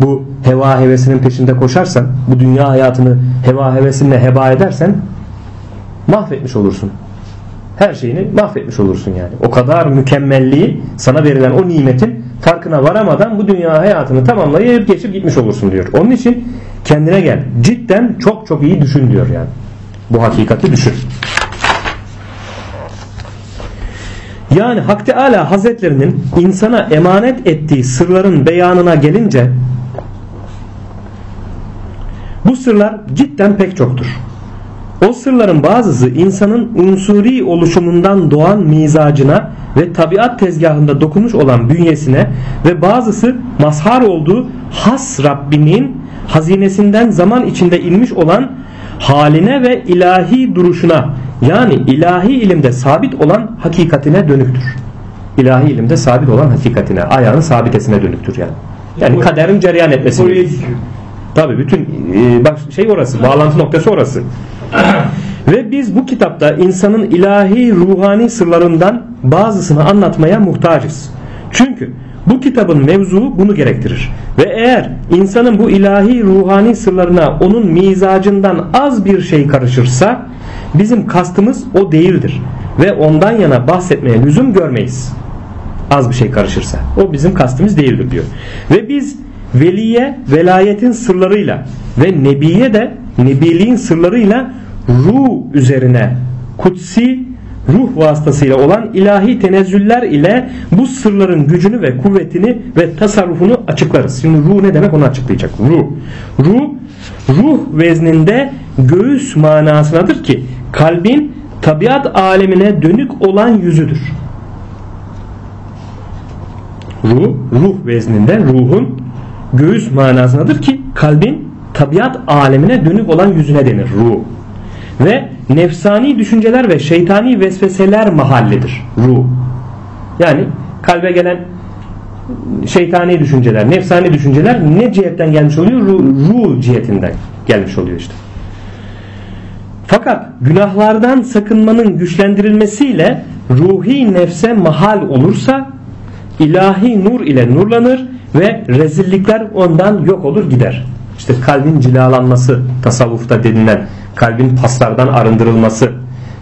Bu heva hevesinin peşinde koşarsan bu dünya hayatını heva hevesinle heba edersen mahvetmiş olursun. Her şeyini mahvetmiş olursun yani. O kadar mükemmelliği sana verilen o nimetin farkına varamadan bu dünya hayatını tamamlayıp geçip gitmiş olursun diyor. Onun için kendine gel. Cidden çok çok iyi düşün diyor yani. Bu hakikati düşün. Yani Hak Teala Hazretlerinin insana emanet ettiği sırların beyanına gelince bu sırlar cidden pek çoktur. O sırların bazısı insanın unsuri oluşumundan doğan mizacına ve tabiat tezgahında dokunmuş olan bünyesine ve bazısı mazhar olduğu has Rabbinin hazinesinden zaman içinde inmiş olan haline ve ilahi duruşuna yani ilahi ilimde sabit olan hakikatine dönüktür. İlahi ilimde sabit olan hakikatine, ayağının sabitesine dönüktür yani. Yani kaderin cereyan etmesi. Tabii bütün e, bak şey orası, bağlantı noktası orası. Ve biz bu kitapta insanın ilahi ruhani sırlarından bazısını anlatmaya muhtacız. Çünkü bu kitabın mevzuu bunu gerektirir. Ve eğer insanın bu ilahi ruhani sırlarına onun mizacından az bir şey karışırsa bizim kastımız o değildir. Ve ondan yana bahsetmeye lüzum görmeyiz. Az bir şey karışırsa. O bizim kastımız değildir diyor. Ve biz veliye velayetin sırlarıyla ve nebiye de nebiliğin sırlarıyla ruh üzerine kutsi ruh vasıtasıyla olan ilahi tenezzüller ile bu sırların gücünü ve kuvvetini ve tasarrufunu açıklarız. Şimdi ruh ne demek onu açıklayacak. Ruh. Ruh, ruh vezninde göğüs manasınadır ki kalbin tabiat alemine dönük olan yüzüdür. Ruh, ruh vezninde ruhun göğüs manasındadır ki kalbin tabiat alemine dönük olan yüzüne denir ruh. Ve nefsani düşünceler ve şeytani vesveseler mahallidir ruh. Yani kalbe gelen şeytani düşünceler, nefsani düşünceler ne cihetten gelmiş oluyor? Ruh, ruh cihetinden gelmiş oluyor işte. Fakat günahlardan sakınmanın güçlendirilmesiyle ruhi nefse mahal olursa ilahi nur ile nurlanır ve rezillikler ondan yok olur gider. İşte kalbin cilalanması tasavvufta denilen kalbin paslardan arındırılması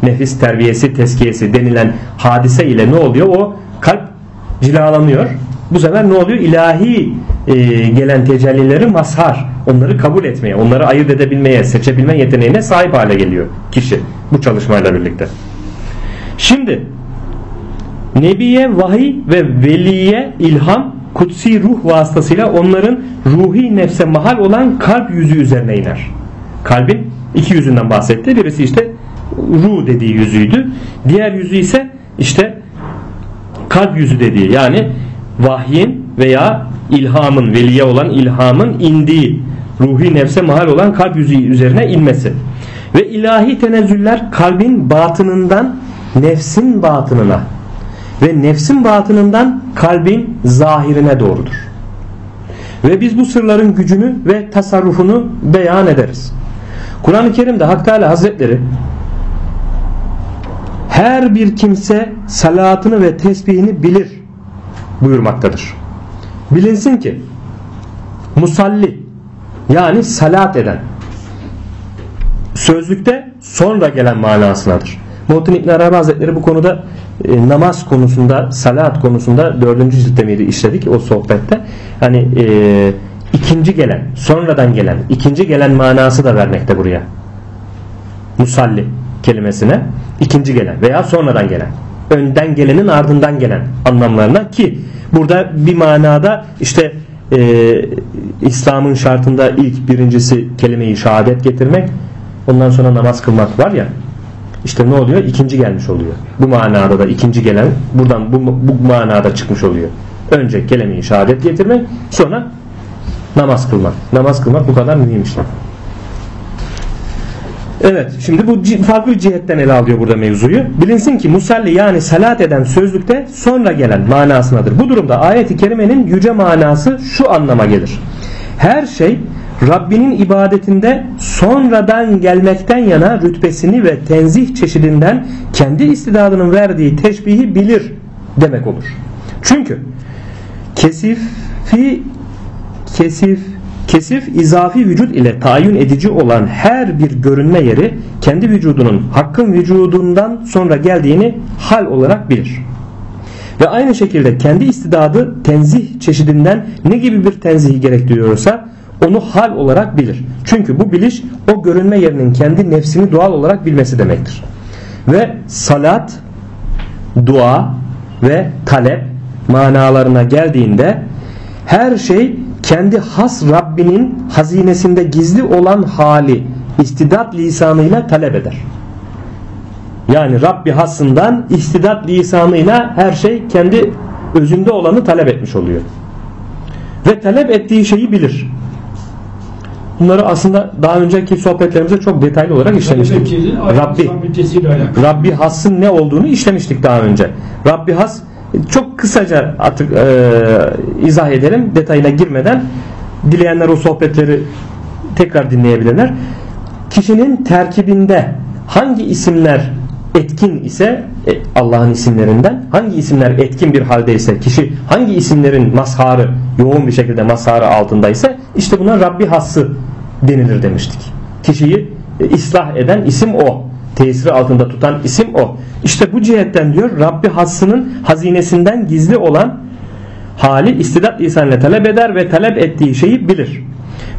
nefis terbiyesi teskiyesi denilen hadise ile ne oluyor? O kalp cilalanıyor. Bu sefer ne oluyor? İlahi e, gelen tecellileri mazhar. Onları kabul etmeye, onları ayırt edebilmeye, seçebilme yeteneğine sahip hale geliyor kişi bu çalışmayla birlikte. Şimdi Nebiye vahiy ve veliye ilham kutsi ruh vasıtasıyla onların ruhi nefse mahal olan kalp yüzü üzerine iner. Kalbin iki yüzünden bahsetti. Birisi işte ruh dediği yüzüydü. Diğer yüzü ise işte kalp yüzü dediği yani vahyin veya ilhamın veliye olan ilhamın indiği ruhi nefse mahal olan kalp yüzü üzerine inmesi. Ve ilahi tenezzüller kalbin batınından nefsin batınına ve nefsin batınından kalbin zahirine doğrudur. Ve biz bu sırların gücünü ve tasarrufunu beyan ederiz. Kur'an-ı Kerim'de Hak Teala Hazretleri her bir kimse salatını ve tesbihini bilir buyurmaktadır. Bilinsin ki musalli yani salat eden sözlükte sonra gelen manasındadır. Muhittin İbn Arabi Hazretleri bu konuda e, namaz konusunda, salat konusunda dördüncü ciltte miydi işledik o sohbette. Hani e, ikinci gelen, sonradan gelen, ikinci gelen manası da vermekte buraya. Musalli kelimesine ikinci gelen veya sonradan gelen. Önden gelenin ardından gelen anlamlarına ki burada bir manada işte e, İslam'ın şartında ilk birincisi kelimeyi şehadet getirmek ondan sonra namaz kılmak var ya işte ne oluyor? İkinci gelmiş oluyor. Bu manada da ikinci gelen buradan bu, bu manada çıkmış oluyor. Önce kelime-i şehadet getirmek sonra Namaz kılmak. Namaz kılmak bu kadar mühim işte. Evet şimdi bu farklı cihetten ele alıyor burada mevzuyu. Bilinsin ki musalli yani salat eden sözlükte sonra gelen manasındadır. Bu durumda ayeti kerimenin yüce manası şu anlama gelir. Her şey Rabbinin ibadetinde sonradan gelmekten yana rütbesini ve tenzih çeşidinden kendi istidadının verdiği teşbihi bilir demek olur. Çünkü kesifi kesif kesif izafi vücut ile tayin edici olan her bir görünme yeri kendi vücudunun hakkın vücudundan sonra geldiğini hal olarak bilir. Ve aynı şekilde kendi istidadı tenzih çeşidinden ne gibi bir tenzihi gerektiriyorsa onu hal olarak bilir. Çünkü bu biliş o görünme yerinin kendi nefsini doğal olarak bilmesi demektir. Ve salat, dua ve talep manalarına geldiğinde her şey kendi has Rabbinin hazinesinde gizli olan hali istidat lisanıyla talep eder. Yani Rabbi hasından istidat lisanıyla her şey kendi özünde olanı talep etmiş oluyor. Ve talep ettiği şeyi bilir. Bunları aslında daha önceki sohbetlerimizde çok detaylı olarak işlemiştik. Rabbi, Rabbi hasın ne olduğunu işlemiştik daha önce. Rabbi has çok kısaca artık e, izah edelim detayına girmeden dileyenler o sohbetleri tekrar dinleyebilirler. Kişinin terkibinde hangi isimler etkin ise e, Allah'ın isimlerinden hangi isimler etkin bir halde ise kişi hangi isimlerin mazharı yoğun bir şekilde mazharı altında ise işte buna Rabbi hası denilir demiştik. Kişiyi e, ıslah eden isim o. Tesiri altında tutan isim o. İşte bu cihetten diyor Rabbi hassının hazinesinden gizli olan hali istidat lisanıyla talep eder ve talep ettiği şeyi bilir.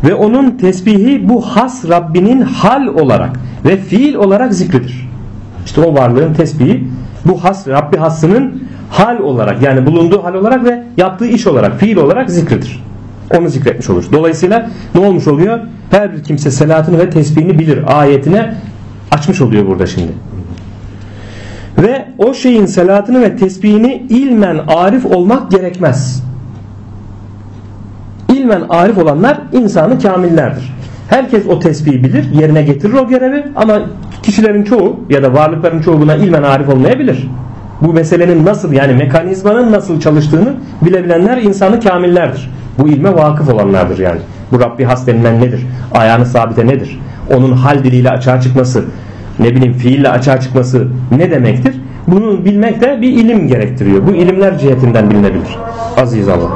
Ve onun tesbihi bu has Rabbinin hal olarak ve fiil olarak zikridir. İşte o varlığın tesbihi bu has Rabbi hassının hal olarak yani bulunduğu hal olarak ve yaptığı iş olarak fiil olarak zikridir. Onu zikretmiş olur. Dolayısıyla ne olmuş oluyor? Her bir kimse selatını ve tesbihini bilir ayetine açmış oluyor burada şimdi. Ve o şeyin selatını ve tesbihini ilmen arif olmak gerekmez. İlmen arif olanlar insanı kamillerdir. Herkes o tesbihi bilir, yerine getirir o görevi ama kişilerin çoğu ya da varlıkların çoğu buna ilmen arif olmayabilir. Bu meselenin nasıl yani mekanizmanın nasıl çalıştığını bilebilenler insanı kamillerdir. Bu ilme vakıf olanlardır yani. Bu Rabbi has denilen nedir? Ayağını sabite nedir? Onun hal diliyle açığa çıkması, ne bileyim fiille açığa çıkması ne demektir? Bunu bilmek de bir ilim gerektiriyor. Bu ilimler cihetinden bilinebilir. Aziz Allah.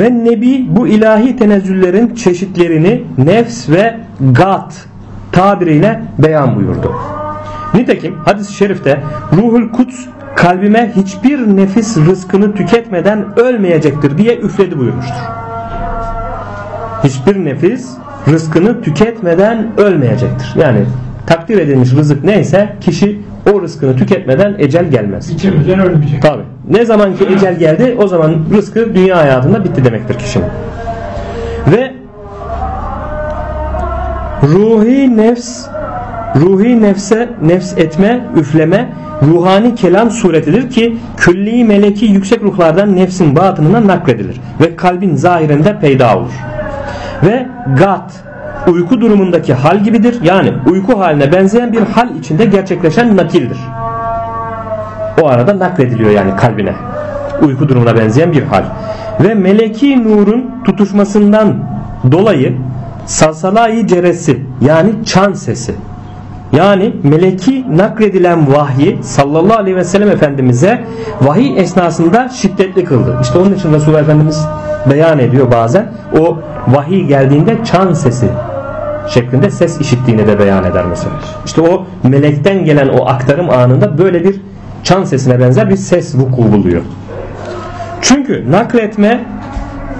Ve Nebi bu ilahi tenezzüllerin çeşitlerini nefs ve gat tabiriyle beyan buyurdu. Nitekim hadis-i şerifte ruhul kuts kalbime hiçbir nefis rızkını tüketmeden ölmeyecektir diye üfledi buyurmuştur. Hiçbir nefis rızkını tüketmeden ölmeyecektir. Yani takdir edilmiş rızık neyse kişi o rızkını tüketmeden ecel gelmez. Bitirmeden ölmeyecek. Tabi. Ne zaman ki ecel geldi o zaman rızkı dünya hayatında bitti demektir kişinin. Ve ruhi nefs ruhi nefse nefs etme, üfleme ruhani kelam suretidir ki külli meleki yüksek ruhlardan nefsin batınına nakledilir ve kalbin zahirinde peyda olur. Ve gat uyku durumundaki hal gibidir. Yani uyku haline benzeyen bir hal içinde gerçekleşen nakildir. O arada naklediliyor yani kalbine. Uyku durumuna benzeyen bir hal. Ve meleki nurun tutuşmasından dolayı salsalayı ceresi yani çan sesi yani meleki nakredilen vahyi sallallahu aleyhi ve sellem Efendimiz'e vahiy esnasında şiddetli kıldı. İşte onun için Resulullah Efendimiz beyan ediyor bazen. O vahiy geldiğinde çan sesi şeklinde ses işittiğini de beyan eder mesela. İşte o melekten gelen o aktarım anında böyle bir çan sesine benzer bir ses vuku buluyor. Çünkü nakletme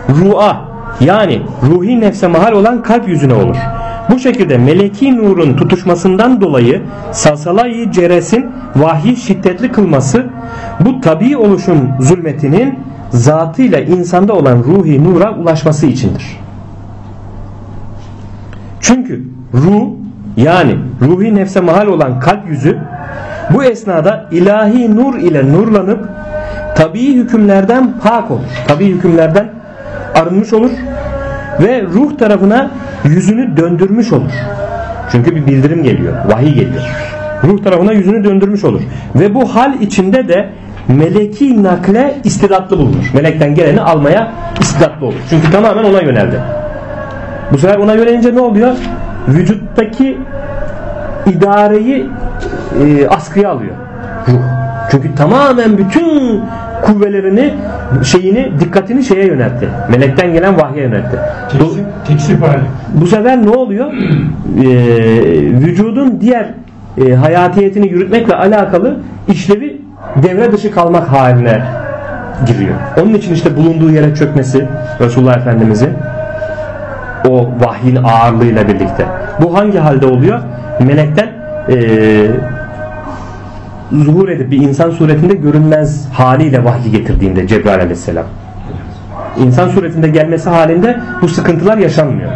ruha yani ruhi nefse mahal olan kalp yüzüne olur. Bu şekilde meleki nurun tutuşmasından dolayı salsalayı ceresin vahiy şiddetli kılması bu tabi oluşum zulmetinin zatıyla insanda olan ruhi nura ulaşması içindir. Çünkü ruh yani ruhi nefse mahal olan kalp yüzü bu esnada ilahi nur ile nurlanıp tabi hükümlerden pak olur. Tabi hükümlerden arınmış olur ve ruh tarafına yüzünü döndürmüş olur. Çünkü bir bildirim geliyor, vahiy geliyor. Ruh tarafına yüzünü döndürmüş olur. Ve bu hal içinde de meleki nakle istidatlı bulunur. Melekten geleni almaya istidatlı olur. Çünkü tamamen ona yöneldi. Bu sefer ona yönelince ne oluyor? Vücuttaki idareyi e, askıya alıyor. Ruh. Çünkü tamamen bütün kuvvelerini şeyini dikkatini şeye yöneltti. Melekten gelen vahye yöneltti. Teksip, teksip hali. Bu sefer ne oluyor? Ee, vücudun diğer e, hayatiyetini yürütmekle alakalı işlevi devre dışı kalmak haline giriyor. Onun için işte bulunduğu yere çökmesi Resulullah Efendimizin o vahyin ağırlığıyla birlikte. Bu hangi halde oluyor? Melekten e, zuhur edip bir insan suretinde görünmez haliyle vahyi getirdiğinde Cebrail aleyhisselam. İnsan suretinde gelmesi halinde bu sıkıntılar yaşanmıyor.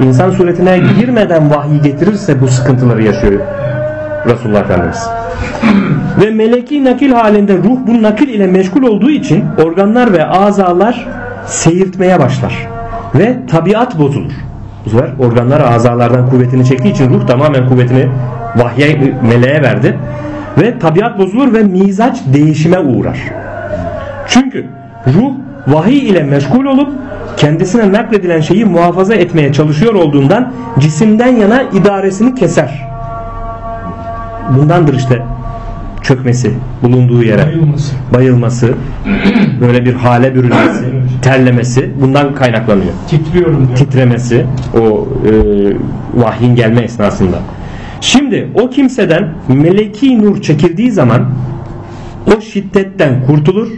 İnsan suretine girmeden vahiy getirirse bu sıkıntıları yaşıyor Resulullah Efendimiz. Ve meleki nakil halinde ruh bu nakil ile meşgul olduğu için organlar ve azalar seyirtmeye başlar. Ve tabiat bozulur. Bu sefer organlar azalardan kuvvetini çektiği için ruh tamamen kuvvetini vahye meleğe verdi. Ve tabiat bozulur ve mizaç değişime uğrar. Çünkü ruh vahiy ile meşgul olup kendisine nakledilen şeyi muhafaza etmeye çalışıyor olduğundan cisimden yana idaresini keser. Bundandır işte çökmesi, bulunduğu yere Bayılması. bayılması, böyle bir hale bürünmesi, terlemesi bundan kaynaklanıyor. Titriyorum diyor. Titremesi o e, vahyin gelme esnasında. Şimdi o kimseden meleki nur çekildiği zaman o şiddetten kurtulur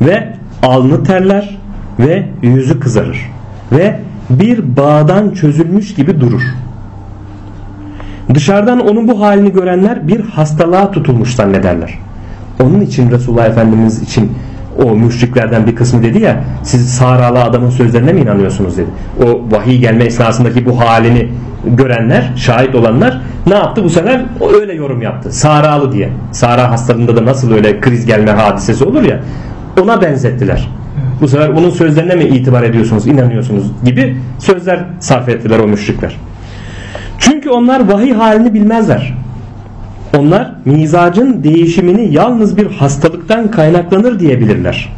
ve alnı terler ve yüzü kızarır ve bir bağdan çözülmüş gibi durur. Dışarıdan onun bu halini görenler bir hastalığa tutulmuş zannederler. Onun için Resulullah Efendimiz için o müşriklerden bir kısmı dedi ya siz sağralı adamın sözlerine mi inanıyorsunuz dedi. O vahiy gelme esnasındaki bu halini görenler, şahit olanlar ne yaptı bu sefer? O öyle yorum yaptı. Sağralı diye. Sağra hastalığında da nasıl öyle kriz gelme hadisesi olur ya ona benzettiler. Bu sefer onun sözlerine mi itibar ediyorsunuz, inanıyorsunuz gibi sözler sarf ettiler o müşrikler. Çünkü onlar vahiy halini bilmezler. Onlar mizacın değişimini yalnız bir hastalıktan kaynaklanır diyebilirler.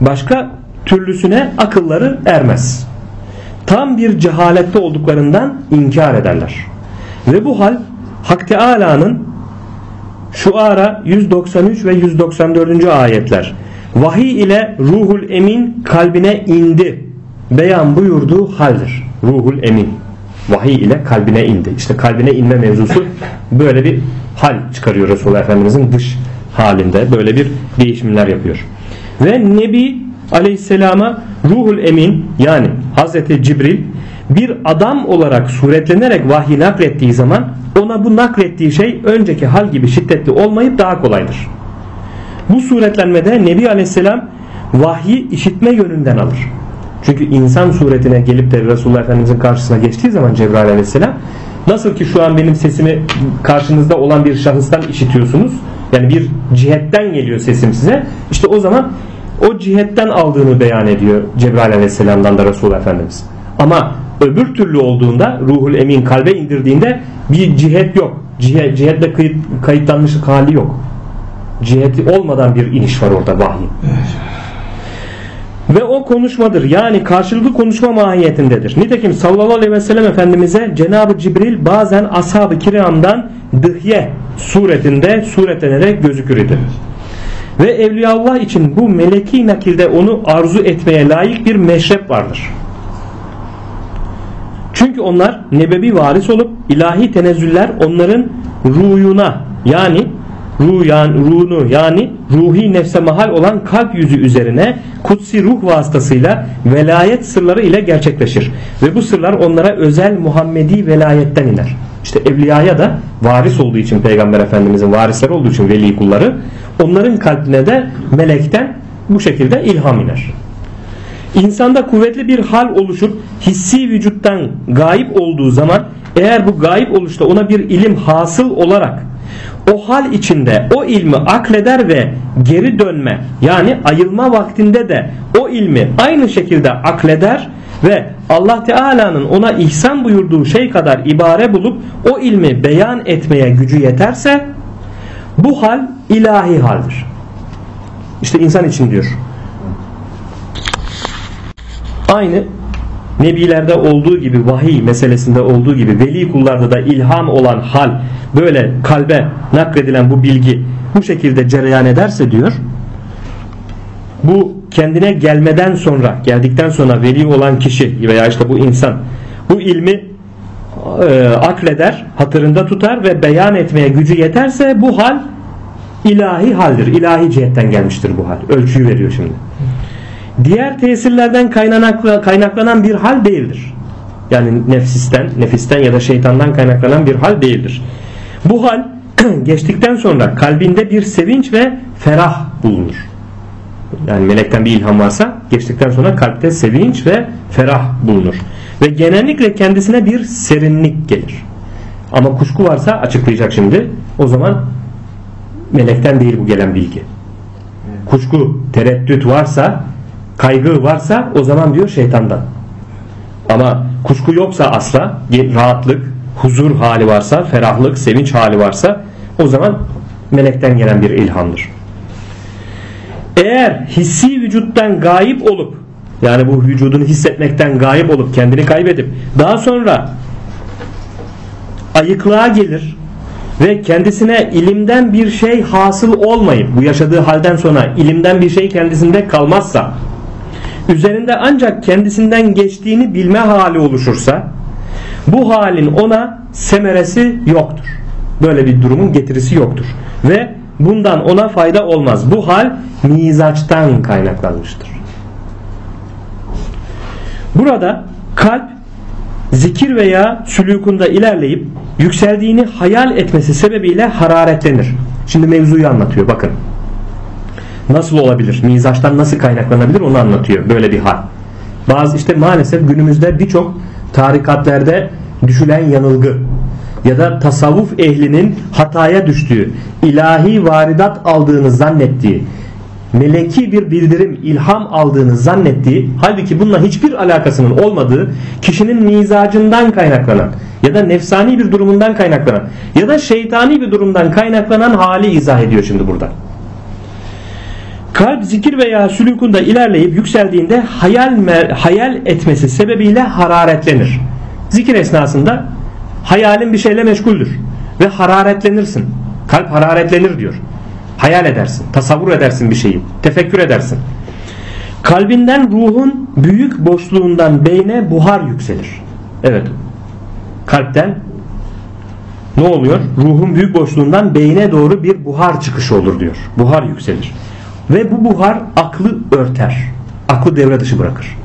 Başka türlüsüne akılları ermez. Tam bir cehalette olduklarından inkar ederler. Ve bu hal Hak Teala'nın Şuara 193 ve 194. ayetler vahiy ile ruhul emin kalbine indi beyan buyurduğu haldir. Ruhul emin vahiy ile kalbine indi. İşte kalbine inme mevzusu böyle bir hal çıkarıyor Resulullah Efendimizin dış halinde. Böyle bir değişimler yapıyor. Ve Nebi Aleyhisselam'a ruhul emin yani Hazreti Cibril bir adam olarak suretlenerek vahyi naklettiği zaman ona bu naklettiği şey önceki hal gibi şiddetli olmayıp daha kolaydır. Bu suretlenmede Nebi Aleyhisselam vahyi işitme yönünden alır. Çünkü insan suretine gelip de Resulullah Efendimizin karşısına geçtiği zaman Cebrail Aleyhisselam nasıl ki şu an benim sesimi karşınızda olan bir şahıstan işitiyorsunuz. Yani bir cihetten geliyor sesim size. İşte o zaman o cihetten aldığını beyan ediyor Cebrail Aleyhisselam'dan da Resulullah Efendimiz. Ama öbür türlü olduğunda ruhul emin kalbe indirdiğinde bir cihet yok. Cihet, cihetle kayıt, kayıtlanmışlık hali yok. Ciheti olmadan bir iniş var orada vahiy. Ve o konuşmadır. Yani karşılıklı konuşma mahiyetindedir. Nitekim sallallahu aleyhi ve sellem Efendimiz'e Cenab-ı Cibril bazen ashab-ı kiramdan dıhye suretinde suretlenerek gözükür idi. Ve Evliyaullah için bu meleki nakilde onu arzu etmeye layık bir meşrep vardır. Çünkü onlar nebevi varis olup ilahi tenezzüller onların ruhuna yani ruh yani ruhunu yani ruhi nefse mahal olan kalp yüzü üzerine kutsi ruh vasıtasıyla velayet sırları ile gerçekleşir. Ve bu sırlar onlara özel Muhammedi velayetten iner. İşte evliyaya da varis olduğu için Peygamber Efendimizin varisleri olduğu için veli kulları onların kalbine de melekten bu şekilde ilham iner. İnsanda kuvvetli bir hal oluşup hissi vücuttan gayip olduğu zaman eğer bu gayip oluşta ona bir ilim hasıl olarak o hal içinde o ilmi akleder ve geri dönme yani ayılma vaktinde de o ilmi aynı şekilde akleder ve Allah Teala'nın ona ihsan buyurduğu şey kadar ibare bulup o ilmi beyan etmeye gücü yeterse bu hal ilahi haldir. İşte insan için diyor. Aynı Nebilerde olduğu gibi vahiy meselesinde olduğu gibi veli kullarda da ilham olan hal böyle kalbe nakledilen bu bilgi bu şekilde cereyan ederse diyor bu kendine gelmeden sonra geldikten sonra veli olan kişi veya işte bu insan bu ilmi e, akleder, hatırında tutar ve beyan etmeye gücü yeterse bu hal ilahi haldir. İlahi cihetten gelmiştir bu hal. Ölçüyü veriyor şimdi. Diğer tesirlerden kaynaklanan bir hal değildir. Yani nefsisten, nefisten ya da şeytandan kaynaklanan bir hal değildir. Bu hal geçtikten sonra kalbinde bir sevinç ve ferah bulunur. Yani melekten bir ilham varsa geçtikten sonra kalpte sevinç ve ferah bulunur. Ve genellikle kendisine bir serinlik gelir. Ama kuşku varsa açıklayacak şimdi. O zaman melekten değil bu gelen bilgi. Kuşku, tereddüt varsa, kaygı varsa o zaman diyor şeytandan. Ama kuşku yoksa asla rahatlık, huzur hali varsa, ferahlık, sevinç hali varsa o zaman melekten gelen bir ilhamdır. Eğer hissi vücuttan gayip olup yani bu vücudunu hissetmekten gayip olup kendini kaybedip daha sonra ayıklığa gelir ve kendisine ilimden bir şey hasıl olmayıp bu yaşadığı halden sonra ilimden bir şey kendisinde kalmazsa üzerinde ancak kendisinden geçtiğini bilme hali oluşursa bu halin ona semeresi yoktur. Böyle bir durumun getirisi yoktur. Ve bundan ona fayda olmaz. Bu hal mizaçtan kaynaklanmıştır. Burada kalp zikir veya sülükunda ilerleyip yükseldiğini hayal etmesi sebebiyle hararetlenir. Şimdi mevzuyu anlatıyor bakın. Nasıl olabilir? Mizaçtan nasıl kaynaklanabilir onu anlatıyor. Böyle bir hal. Bazı işte maalesef günümüzde birçok tarikatlerde düşülen yanılgı ya da tasavvuf ehlinin hataya düştüğü, ilahi varidat aldığını zannettiği, meleki bir bildirim, ilham aldığını zannettiği, halbuki bununla hiçbir alakasının olmadığı, kişinin mizacından kaynaklanan ya da nefsani bir durumundan kaynaklanan ya da şeytani bir durumdan kaynaklanan hali izah ediyor şimdi burada. Kalp zikir veya sülükunda ilerleyip yükseldiğinde hayal, hayal etmesi sebebiyle hararetlenir. Zikir esnasında hayalin bir şeyle meşguldür ve hararetlenirsin. Kalp hararetlenir diyor. Hayal edersin, tasavvur edersin bir şeyi, tefekkür edersin. Kalbinden ruhun büyük boşluğundan beyne buhar yükselir. Evet. Kalpten ne oluyor? Ruhun büyük boşluğundan beyne doğru bir buhar çıkışı olur diyor. Buhar yükselir. Ve bu buhar aklı örter. Aklı devre dışı bırakır.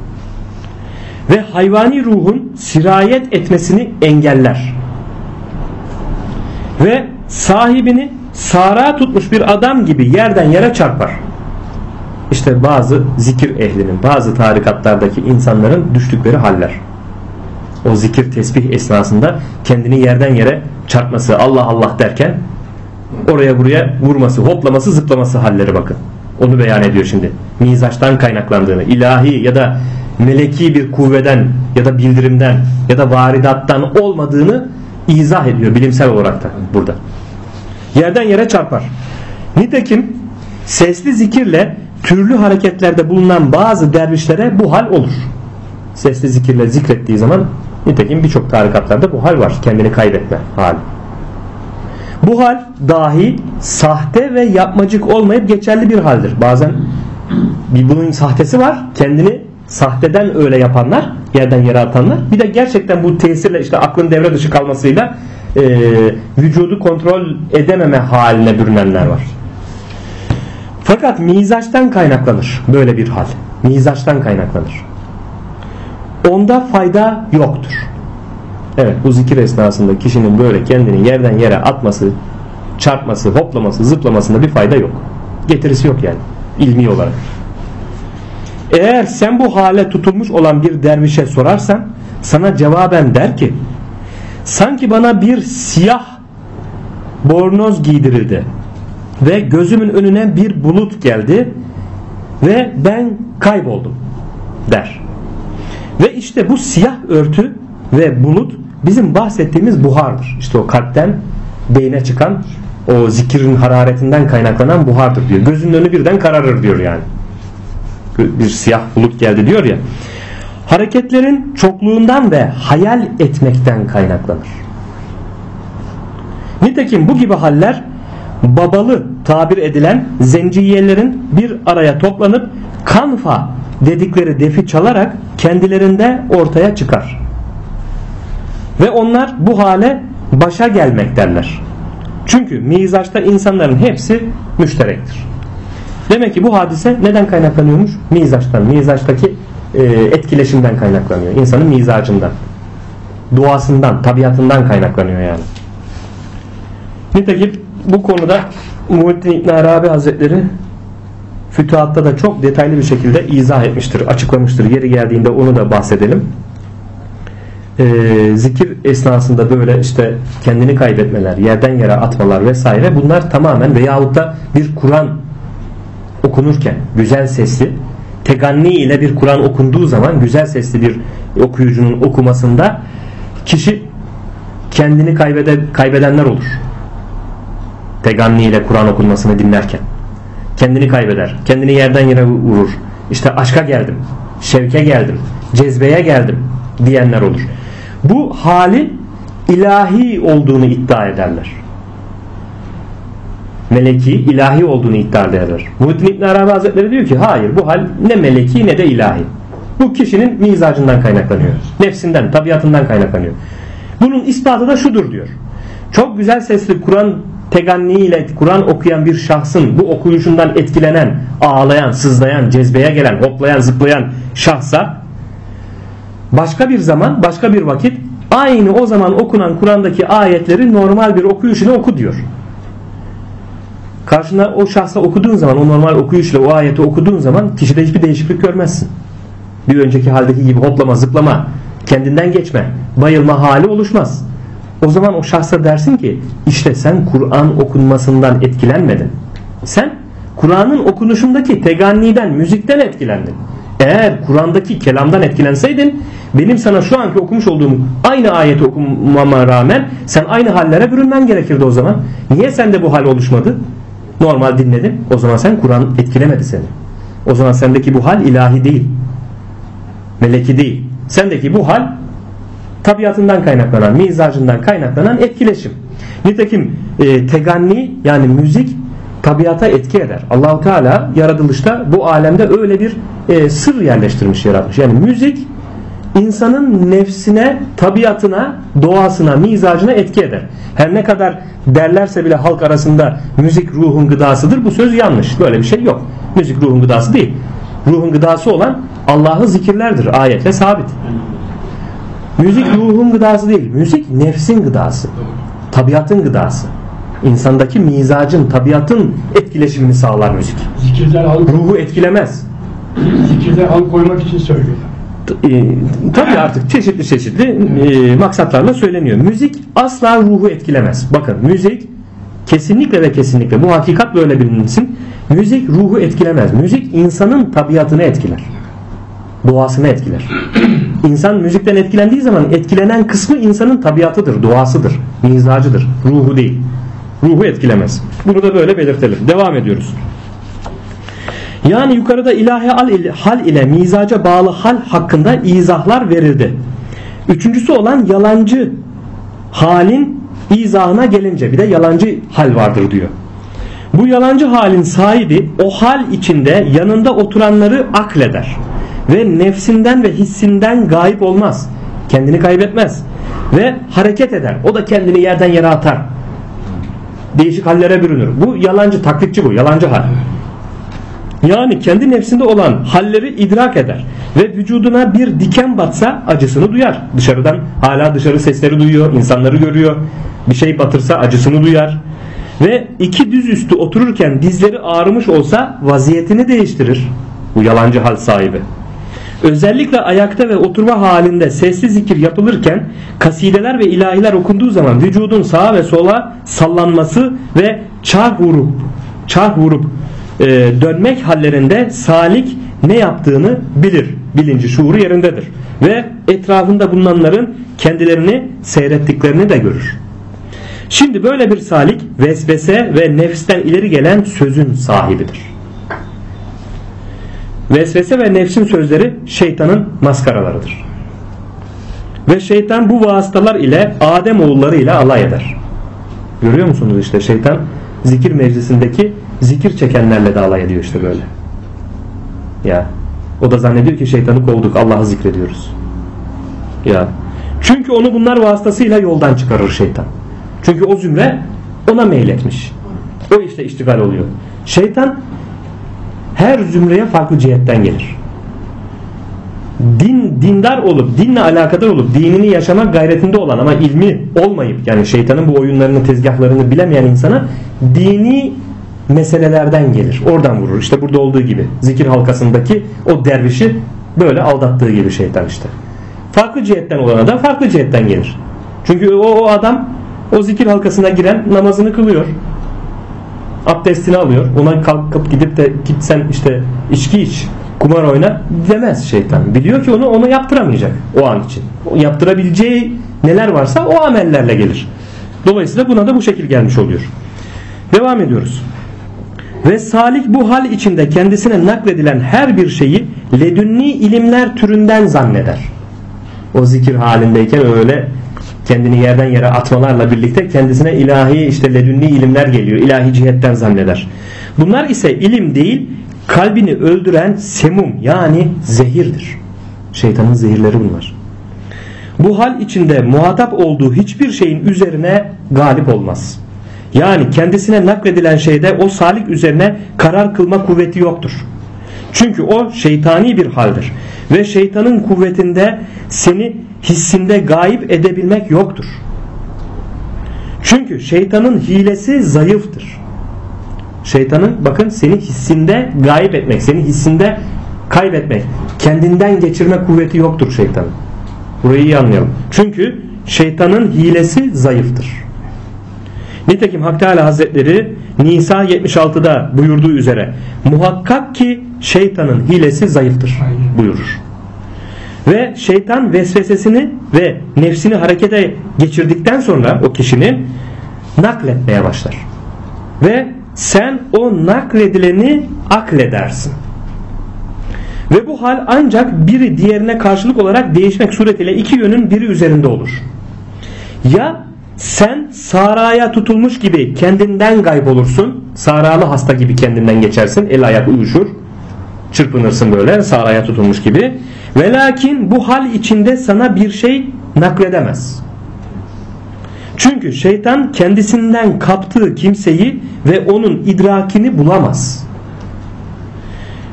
Ve hayvani ruhun sirayet etmesini engeller. Ve sahibini sara tutmuş bir adam gibi yerden yere çarpar. İşte bazı zikir ehlinin, bazı tarikatlardaki insanların düştükleri haller. O zikir tesbih esnasında kendini yerden yere çarpması, Allah Allah derken oraya buraya vurması, hoplaması, zıplaması halleri bakın. Onu beyan ediyor şimdi. Mizaçtan kaynaklandığını, ilahi ya da meleki bir kuvveden ya da bildirimden ya da varidattan olmadığını izah ediyor bilimsel olarak da burada. Yerden yere çarpar. Nitekim sesli zikirle türlü hareketlerde bulunan bazı dervişlere bu hal olur. Sesli zikirle zikrettiği zaman nitekim birçok tarikatlarda bu hal var. Kendini kaybetme hali. Bu hal dahi sahte ve yapmacık olmayıp geçerli bir haldir. Bazen bir bunun sahtesi var. Kendini sahteden öyle yapanlar, yerden yere atanlar. Bir de gerçekten bu tesirle işte aklın devre dışı kalmasıyla e, vücudu kontrol edememe haline bürünenler var. Fakat mizaçtan kaynaklanır böyle bir hal. Mizaçtan kaynaklanır. Onda fayda yoktur. Evet bu zikir esnasında kişinin böyle kendini yerden yere atması, çarpması, hoplaması, zıplamasında bir fayda yok. Getirisi yok yani ilmi olarak. Eğer sen bu hale tutulmuş olan bir dervişe sorarsan sana cevaben der ki sanki bana bir siyah bornoz giydirildi ve gözümün önüne bir bulut geldi ve ben kayboldum der. Ve işte bu siyah örtü ve bulut bizim bahsettiğimiz buhardır. İşte o kalpten beyne çıkan o zikirin hararetinden kaynaklanan buhardır diyor. Gözünün önü birden kararır diyor yani. Bir siyah bulut geldi diyor ya. Hareketlerin çokluğundan ve hayal etmekten kaynaklanır. Nitekim bu gibi haller babalı tabir edilen zenciyelerin bir araya toplanıp kanfa dedikleri defi çalarak kendilerinde ortaya çıkar. Ve onlar bu hale başa gelmek derler. Çünkü mizaçta insanların hepsi müşterektir. Demek ki bu hadise neden kaynaklanıyormuş? Mizaçtan, mizaçtaki e, etkileşimden kaynaklanıyor. İnsanın mizacından, doğasından, tabiatından kaynaklanıyor yani. Nitekim bu konuda Muhittin İbn Arabi Hazretleri Fütuhat'ta da çok detaylı bir şekilde izah etmiştir, açıklamıştır. Yeri geldiğinde onu da bahsedelim. Ee, zikir esnasında böyle işte kendini kaybetmeler, yerden yere atmalar vesaire bunlar tamamen veyahut da bir Kur'an okunurken güzel sesli teganni ile bir Kur'an okunduğu zaman güzel sesli bir okuyucunun okumasında kişi kendini kaybede, kaybedenler olur. Teganni ile Kur'an okunmasını dinlerken. Kendini kaybeder. Kendini yerden yere vurur. İşte aşka geldim. Şevke geldim. Cezbeye geldim diyenler olur. Bu hali ilahi olduğunu iddia ederler. Meleki, ilahi olduğunu iddia ederler. Muhittin İbn Arabi Hazretleri diyor ki hayır bu hal ne meleki ne de ilahi. Bu kişinin mizacından kaynaklanıyor. Nefsinden, tabiatından kaynaklanıyor. Bunun ispatı da şudur diyor. Çok güzel sesli Kur'an teganniyle Kur'an okuyan bir şahsın bu okuyuşundan etkilenen, ağlayan, sızlayan, cezbeye gelen, hoplayan, zıplayan şahsa başka bir zaman, başka bir vakit aynı o zaman okunan Kur'an'daki ayetleri normal bir okuyuşunu oku diyor. Karşına o şahsa okuduğun zaman, o normal okuyuşla o ayeti okuduğun zaman kişide hiçbir değişiklik görmezsin. Bir önceki haldeki gibi hoplama, zıplama, kendinden geçme, bayılma hali oluşmaz. O zaman o şahsa dersin ki işte sen Kur'an okunmasından etkilenmedin. Sen Kur'an'ın okunuşundaki teganniden, müzikten etkilendin. Eğer Kur'an'daki kelamdan etkilenseydin benim sana şu anki okumuş olduğum aynı ayeti okumama rağmen sen aynı hallere bürünmen gerekirdi o zaman. Niye sende bu hal oluşmadı? Normal dinledin. O zaman sen Kur'an etkilemedi seni. O zaman sendeki bu hal ilahi değil. Meleki değil. Sendeki bu hal tabiatından kaynaklanan, mizacından kaynaklanan etkileşim. Nitekim e, teganni yani müzik tabiata etki eder. Allahu Teala yaratılışta bu alemde öyle bir e, sır yerleştirmiş yaratmış. Yani müzik insanın nefsine, tabiatına, doğasına, mizacına etki eder. Her ne kadar derlerse bile halk arasında müzik ruhun gıdasıdır bu söz yanlış. Böyle bir şey yok. Müzik ruhun gıdası değil. Ruhun gıdası olan Allah'ın zikirlerdir. Ayetle sabit. Müzik ruhun gıdası değil. Müzik nefsin gıdası. Tabiatın gıdası. İnsandaki mizacın, tabiatın etkileşimini sağlar müzik. Zikirler al, Ruhu etkilemez. zikirler al koymak için söylüyor. E, tabii artık çeşitli çeşitli e, maksatlarla söyleniyor. Müzik asla ruhu etkilemez. Bakın müzik kesinlikle ve kesinlikle bu hakikat böyle bilinsin. Müzik ruhu etkilemez. Müzik insanın tabiatını etkiler. Doğasını etkiler. İnsan müzikten etkilendiği zaman etkilenen kısmı insanın tabiatıdır, doğasıdır, mizacıdır, ruhu değil. Ruhu etkilemez. Bunu da böyle belirtelim. Devam ediyoruz. Yani yukarıda ilahi hal ile, mizaca bağlı hal hakkında izahlar verildi. Üçüncüsü olan yalancı halin izahına gelince bir de yalancı hal vardır diyor. Bu yalancı halin sahibi o hal içinde yanında oturanları akleder ve nefsinden ve hissinden gayip olmaz. Kendini kaybetmez ve hareket eder. O da kendini yerden yere atar. Değişik hallere bürünür. Bu yalancı taklitçi bu. Yalancı hal. Yani kendi nefsinde olan halleri idrak eder ve vücuduna bir diken batsa acısını duyar. Dışarıdan hala dışarı sesleri duyuyor, insanları görüyor. Bir şey batırsa acısını duyar. Ve iki düz üstü otururken dizleri ağrımış olsa vaziyetini değiştirir. Bu yalancı hal sahibi. Özellikle ayakta ve oturma halinde sessiz zikir yapılırken kasideler ve ilahiler okunduğu zaman vücudun sağa ve sola sallanması ve çarh vurup çarh vurup e, dönmek hallerinde salik ne yaptığını bilir. Bilinci, şuuru yerindedir. Ve etrafında bulunanların kendilerini seyrettiklerini de görür. Şimdi böyle bir salik vesvese ve nefisten ileri gelen sözün sahibidir. Vesvese ve nefsin sözleri şeytanın maskaralarıdır. Ve şeytan bu vasıtalar ile Adem oğulları ile alay eder. Görüyor musunuz işte şeytan zikir meclisindeki zikir çekenlerle de alay ediyor işte böyle. Ya o da zannediyor ki şeytanı kovduk Allah'ı zikrediyoruz. Ya çünkü onu bunlar vasıtasıyla yoldan çıkarır şeytan. Çünkü o zümre ona meyletmiş. O işte iştigal oluyor. Şeytan her zümreye farklı cihetten gelir. Din dindar olup dinle alakadar olup dinini yaşamak gayretinde olan ama ilmi olmayıp yani şeytanın bu oyunlarını tezgahlarını bilemeyen insana dini meselelerden gelir. Oradan vurur. İşte burada olduğu gibi zikir halkasındaki o dervişi böyle aldattığı gibi şeytan işte. Farklı cihetten olana da farklı cihetten gelir. Çünkü o, o adam o zikir halkasına giren namazını kılıyor. Abdestini alıyor. Ona kalkıp gidip de gitsen işte içki iç, kumar oyna demez şeytan. Biliyor ki onu onu yaptıramayacak o an için. O yaptırabileceği neler varsa o amellerle gelir. Dolayısıyla buna da bu şekil gelmiş oluyor. Devam ediyoruz. Ve salik bu hal içinde kendisine nakledilen her bir şeyi ledünni ilimler türünden zanneder. O zikir halindeyken öyle kendini yerden yere atmalarla birlikte kendisine ilahi işte ledünni ilimler geliyor. ilahi cihetten zanneder. Bunlar ise ilim değil kalbini öldüren semum yani zehirdir. Şeytanın zehirleri bunlar. Bu hal içinde muhatap olduğu hiçbir şeyin üzerine galip olmaz. Yani kendisine nakledilen şeyde o salik üzerine karar kılma kuvveti yoktur. Çünkü o şeytani bir haldir. Ve şeytanın kuvvetinde seni hissinde gayip edebilmek yoktur. Çünkü şeytanın hilesi zayıftır. Şeytanın bakın seni hissinde gayip etmek, seni hissinde kaybetmek, kendinden geçirme kuvveti yoktur şeytanın. Burayı iyi anlayalım. Çünkü şeytanın hilesi zayıftır. Nitekim Hak Teala Hazretleri Nisa 76'da buyurduğu üzere muhakkak ki şeytanın hilesi zayıftır buyurur. Ve şeytan vesvesesini ve nefsini harekete geçirdikten sonra o kişinin nakletmeye başlar. Ve sen o nakledileni akledersin. Ve bu hal ancak biri diğerine karşılık olarak değişmek suretiyle iki yönün biri üzerinde olur. Ya sen saraya tutulmuş gibi kendinden kaybolursun. Saralı hasta gibi kendinden geçersin. El ayak uyuşur. Çırpınırsın böyle saraya tutulmuş gibi. Ve lakin bu hal içinde sana bir şey nakledemez. Çünkü şeytan kendisinden kaptığı kimseyi ve onun idrakini bulamaz.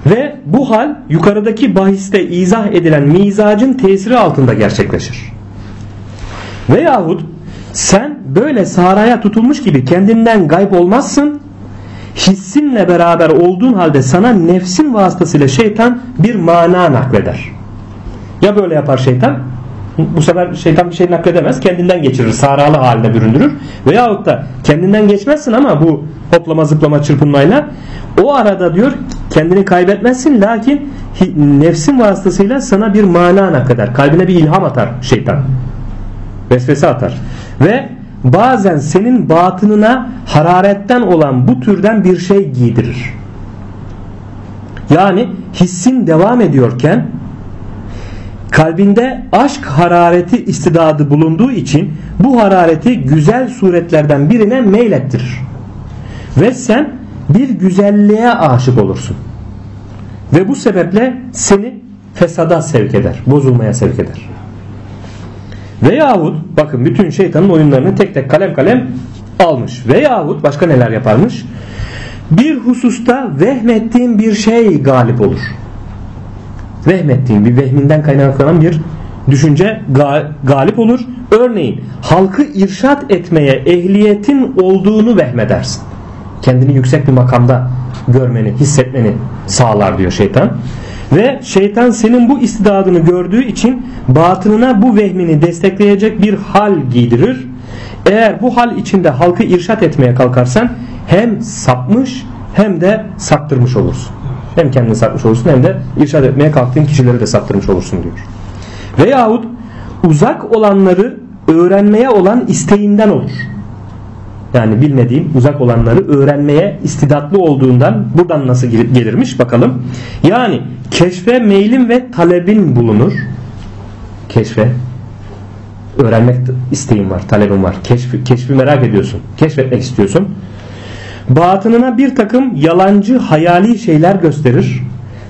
Ve bu hal yukarıdaki bahiste izah edilen mizacın tesiri altında gerçekleşir. Veyahut sen böyle saraya tutulmuş gibi kendinden gayb olmazsın. Hissinle beraber olduğun halde sana nefsin vasıtasıyla şeytan bir mana nakleder. Ya böyle yapar şeytan? Bu sefer şeytan bir şey nakledemez. Kendinden geçirir. Saralı haline büründürür. Veyahut da kendinden geçmezsin ama bu hoplama zıplama çırpınmayla o arada diyor kendini kaybetmezsin lakin nefsin vasıtasıyla sana bir mana nakleder. Kalbine bir ilham atar şeytan. Vesvese atar. Ve bazen senin batınına hararetten olan bu türden bir şey giydirir. Yani hissin devam ediyorken kalbinde aşk harareti istidadı bulunduğu için bu harareti güzel suretlerden birine meylettirir. Ve sen bir güzelliğe aşık olursun. Ve bu sebeple seni fesada sevk eder, bozulmaya sevk eder. Veyahut bakın bütün şeytanın oyunlarını tek tek kalem kalem almış. Veyahut başka neler yaparmış? Bir hususta vehmettiğin bir şey galip olur. Vehmettiğin bir vehminden kaynaklanan bir düşünce galip olur. Örneğin halkı irşat etmeye ehliyetin olduğunu vehmedersin. Kendini yüksek bir makamda görmeni, hissetmeni sağlar diyor şeytan. Ve şeytan senin bu istidadını gördüğü için batınına bu vehmini destekleyecek bir hal giydirir. Eğer bu hal içinde halkı irşat etmeye kalkarsan hem sapmış hem de saptırmış olursun. Hem kendini sapmış olursun hem de irşad etmeye kalktığın kişileri de saptırmış olursun diyor. Veyahut uzak olanları öğrenmeye olan isteğinden olur. Yani bilmediğin uzak olanları öğrenmeye istidatlı olduğundan buradan nasıl gelirmiş bakalım. Yani keşfe meylin ve talebin bulunur. Keşfe öğrenmek isteğin var, talebin var. Keşfi, keşfi merak ediyorsun. Keşfetmek istiyorsun. Batınına bir takım yalancı hayali şeyler gösterir.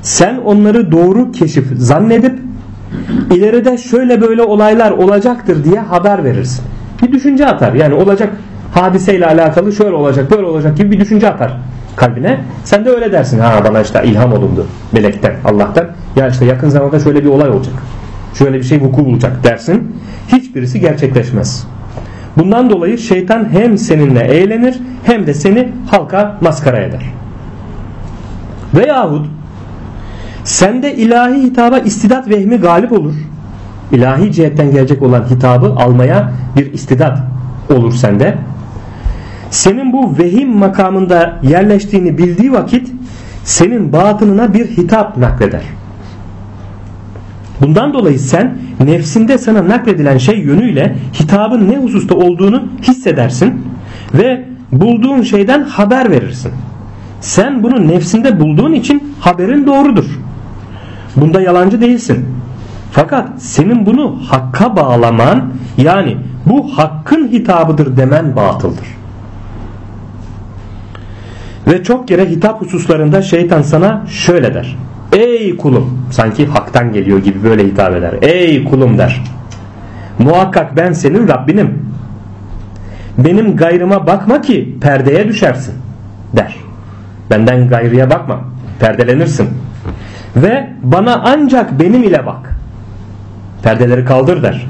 Sen onları doğru keşif zannedip ileride şöyle böyle olaylar olacaktır diye haber verirsin. Bir düşünce atar. Yani olacak hadiseyle alakalı şöyle olacak böyle olacak gibi bir düşünce atar kalbine. Sen de öyle dersin. Ha bana işte ilham olundu. Melekten, Allah'tan. Ya işte yakın zamanda şöyle bir olay olacak. Şöyle bir şey vuku bulacak dersin. Hiçbirisi gerçekleşmez. Bundan dolayı şeytan hem seninle eğlenir hem de seni halka maskara eder. Veyahut sende ilahi hitaba istidat vehmi galip olur. İlahi cihetten gelecek olan hitabı almaya bir istidat olur sende. Senin bu vehim makamında yerleştiğini bildiği vakit senin batınına bir hitap nakleder. Bundan dolayı sen nefsinde sana nakledilen şey yönüyle hitabın ne hususta olduğunu hissedersin ve bulduğun şeyden haber verirsin. Sen bunu nefsinde bulduğun için haberin doğrudur. Bunda yalancı değilsin. Fakat senin bunu hakka bağlaman yani bu hakkın hitabıdır demen batıldır. Ve çok kere hitap hususlarında şeytan sana şöyle der. Ey kulum sanki haktan geliyor gibi böyle hitap eder. Ey kulum der. Muhakkak ben senin Rabbinim. Benim gayrıma bakma ki perdeye düşersin der. Benden gayrıya bakma. Perdelenirsin. Ve bana ancak benim ile bak. Perdeleri kaldır der.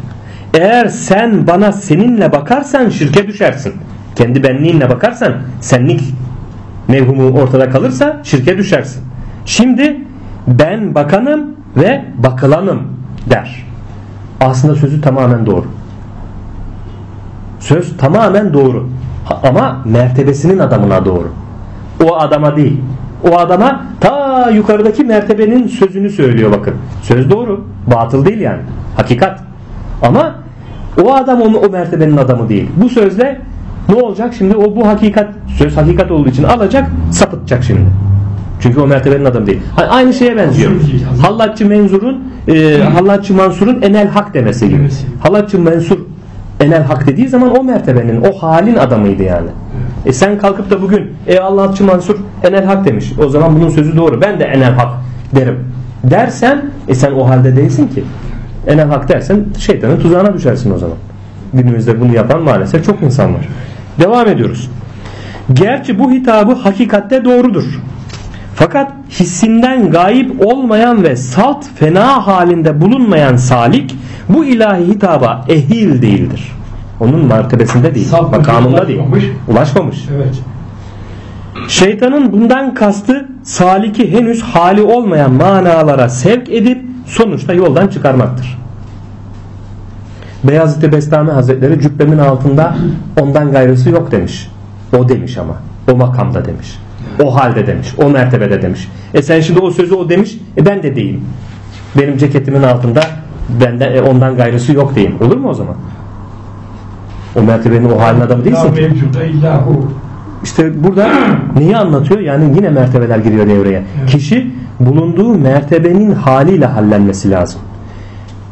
Eğer sen bana seninle bakarsan şirke düşersin. Kendi benliğinle bakarsan senlik mevhumu ortada kalırsa şirke düşersin. Şimdi ben bakanım ve bakılanım der. Aslında sözü tamamen doğru. Söz tamamen doğru. Ama mertebesinin adamına doğru. O adama değil. O adama ta yukarıdaki mertebenin sözünü söylüyor bakın. Söz doğru. Batıl değil yani. Hakikat. Ama o adam onu o mertebenin adamı değil. Bu sözle ne olacak şimdi? O bu hakikat söz hakikat olduğu için alacak, sapıtacak şimdi. Çünkü o mertebenin adamı değil. Aynı şeye benziyor. Hallatçı Menzur'un e, Hallatçı Mansur'un enel hak demesi gibi. Hallatçı Mensur enel hak dediği zaman o mertebenin, o halin adamıydı yani. E sen kalkıp da bugün e Allahçı Mansur enel hak demiş. O zaman bunun sözü doğru. Ben de enel hak derim. Dersen e sen o halde değilsin ki. Enel hak dersen şeytanın tuzağına düşersin o zaman. Günümüzde bunu yapan maalesef çok insan var. Devam ediyoruz. Gerçi bu hitabı hakikatte doğrudur. Fakat hissinden gayip olmayan ve salt fena halinde bulunmayan salik bu ilahi hitaba ehil değildir. Onun mertebesinde değil, Saf makamında değil. Ulaşmamış. Evet. Şeytanın bundan kastı saliki henüz hali olmayan manalara sevk edip sonuçta yoldan çıkarmaktır. Beyazıt Bestami Hazretleri cübbemin altında ondan gayrısı yok demiş. O demiş ama. O makamda demiş. O halde demiş. O mertebede demiş. E sen şimdi o sözü o demiş. E ben de değilim. Benim ceketimin altında benden e, ondan gayrısı yok diyeyim. Olur mu o zaman? O mertebenin o halin adamı değilsin ki. İşte burada neyi anlatıyor? Yani yine mertebeler giriyor devreye. Kişi bulunduğu mertebenin haliyle hallenmesi lazım.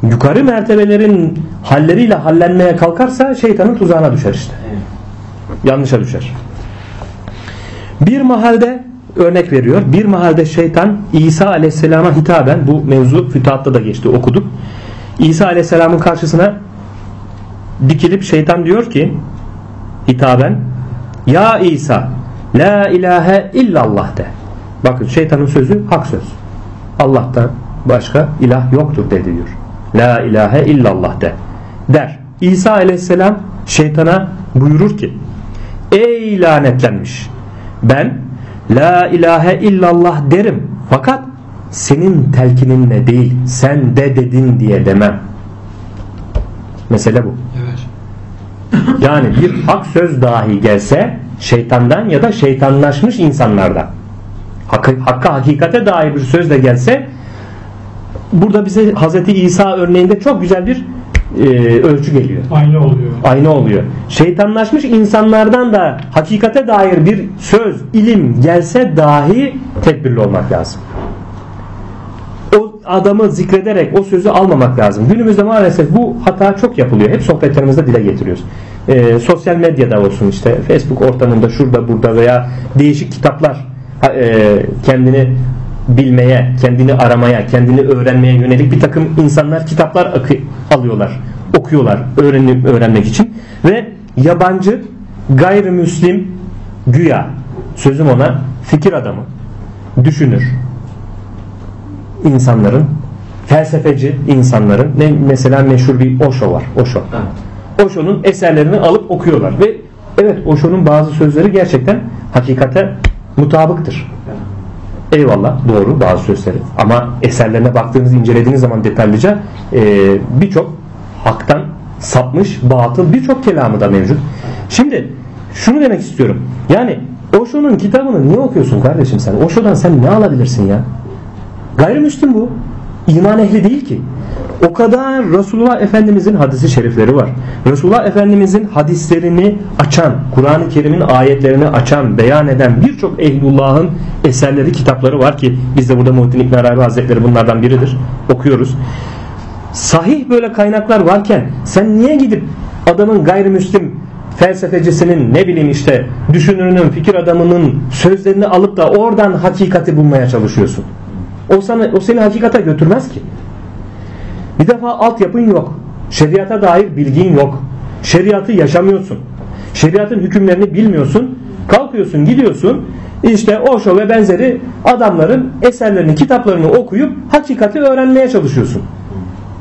Yukarı mertebelerin halleriyle hallenmeye kalkarsa şeytanın tuzağına düşer işte. Yanlışa düşer. Bir mahalde örnek veriyor. Bir mahalde şeytan İsa aleyhisselama hitaben bu mevzu fütuhatta da geçti okuduk. İsa aleyhisselamın karşısına dikilip şeytan diyor ki hitaben Ya İsa La ilahe illallah de. Bakın şeytanın sözü hak söz. Allah'tan başka ilah yoktur dedi diyor. La ilahe illallah de. Der. İsa aleyhisselam şeytana buyurur ki Ey lanetlenmiş ben La ilahe illallah derim fakat senin telkininle değil sen de dedin diye demem. Mesele bu. Evet. Yani bir hak söz dahi gelse şeytandan ya da şeytanlaşmış insanlardan. Hakkı, hakka hakikate dair bir söz de gelse burada bize Hazreti İsa örneğinde çok güzel bir e, ölçü geliyor. Aynı oluyor. Aynı oluyor. Şeytanlaşmış insanlardan da hakikate dair bir söz, ilim gelse dahi tedbirli olmak lazım. O adamı zikrederek o sözü almamak lazım. Günümüzde maalesef bu hata çok yapılıyor. Hep sohbetlerimizde dile getiriyoruz. Ee, sosyal medyada olsun işte Facebook ortamında şurada burada veya değişik kitaplar e, kendini bilmeye, kendini aramaya, kendini öğrenmeye yönelik bir takım insanlar kitaplar akı, alıyorlar, okuyorlar öğrenip öğrenmek için. Ve yabancı gayrimüslim güya sözüm ona fikir adamı düşünür insanların felsefeci insanların ne mesela meşhur bir Osho var Osho. Osho'nun eserlerini alıp okuyorlar ve evet Osho'nun bazı sözleri gerçekten hakikate mutabıktır Eyvallah doğru bazı sözleri ama eserlerine baktığınız incelediğiniz zaman detaylıca e, birçok haktan sapmış batıl birçok kelamı da mevcut. Şimdi şunu demek istiyorum. Yani Osho'nun kitabını niye okuyorsun kardeşim sen? Osho'dan sen ne alabilirsin ya? Gayrimüslim bu. İman ehli değil ki. O kadar Resulullah Efendimizin hadisi şerifleri var. Resulullah Efendimizin hadislerini açan, Kur'an-ı Kerim'in ayetlerini açan, beyan eden birçok ehlullahın eserleri, kitapları var ki biz de burada Muhittin İbn Arabi Hazretleri bunlardan biridir. Okuyoruz. Sahih böyle kaynaklar varken sen niye gidip adamın gayrimüslim felsefecisinin ne bileyim işte düşünürünün, fikir adamının sözlerini alıp da oradan hakikati bulmaya çalışıyorsun? O, sana, o seni hakikate götürmez ki. Bir defa altyapın yok. Şeriata dair bilgin yok. Şeriatı yaşamıyorsun. Şeriatın hükümlerini bilmiyorsun. Kalkıyorsun gidiyorsun işte Osho ve benzeri adamların eserlerini, kitaplarını okuyup hakikati öğrenmeye çalışıyorsun.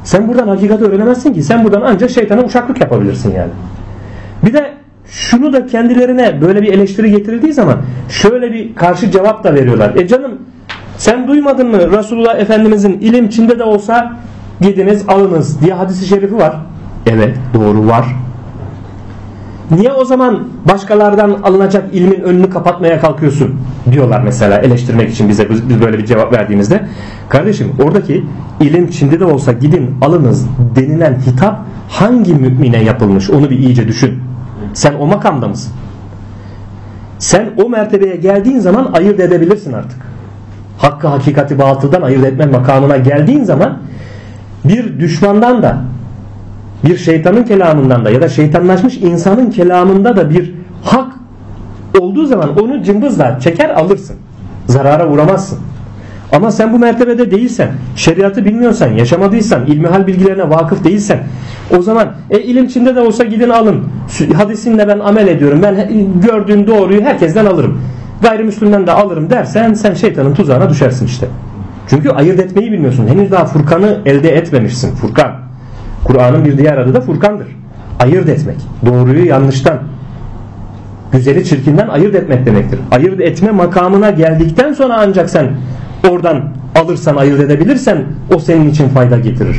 Sen buradan hakikati öğrenemezsin ki. Sen buradan ancak şeytana uşaklık yapabilirsin yani. Bir de şunu da kendilerine böyle bir eleştiri getirildiği zaman şöyle bir karşı cevap da veriyorlar. E canım sen duymadın mı Resulullah Efendimizin ilim içinde de olsa gidiniz alınız diye hadisi şerifi var. Evet doğru var. Niye o zaman başkalardan alınacak ilmin önünü kapatmaya kalkıyorsun diyorlar mesela eleştirmek için bize biz böyle bir cevap verdiğimizde. Kardeşim oradaki ilim Çin'de de olsa gidin alınız denilen hitap hangi mümine yapılmış onu bir iyice düşün. Sen o makamda mısın? Sen o mertebeye geldiğin zaman ayırt edebilirsin artık. Hakkı hakikati batıldan ayırt etme makamına geldiğin zaman bir düşmandan da bir şeytanın kelamından da ya da şeytanlaşmış insanın kelamında da bir hak olduğu zaman onu cımbızla çeker alırsın. Zarara uğramazsın. Ama sen bu mertebede değilsen, şeriatı bilmiyorsan, yaşamadıysan, ilmihal bilgilerine vakıf değilsen o zaman e, ilim içinde de olsa gidin alın. Hadisinle ben amel ediyorum. Ben gördüğüm doğruyu herkesten alırım. Gayrimüslimden de alırım dersen sen şeytanın tuzağına düşersin işte. Çünkü ayırt etmeyi bilmiyorsun. Henüz daha Furkan'ı elde etmemişsin. Furkan. Kur'an'ın bir diğer adı da Furkan'dır. Ayırt etmek. Doğruyu yanlıştan. Güzeli çirkinden ayırt etmek demektir. Ayırt etme makamına geldikten sonra ancak sen oradan alırsan ayırt edebilirsen o senin için fayda getirir.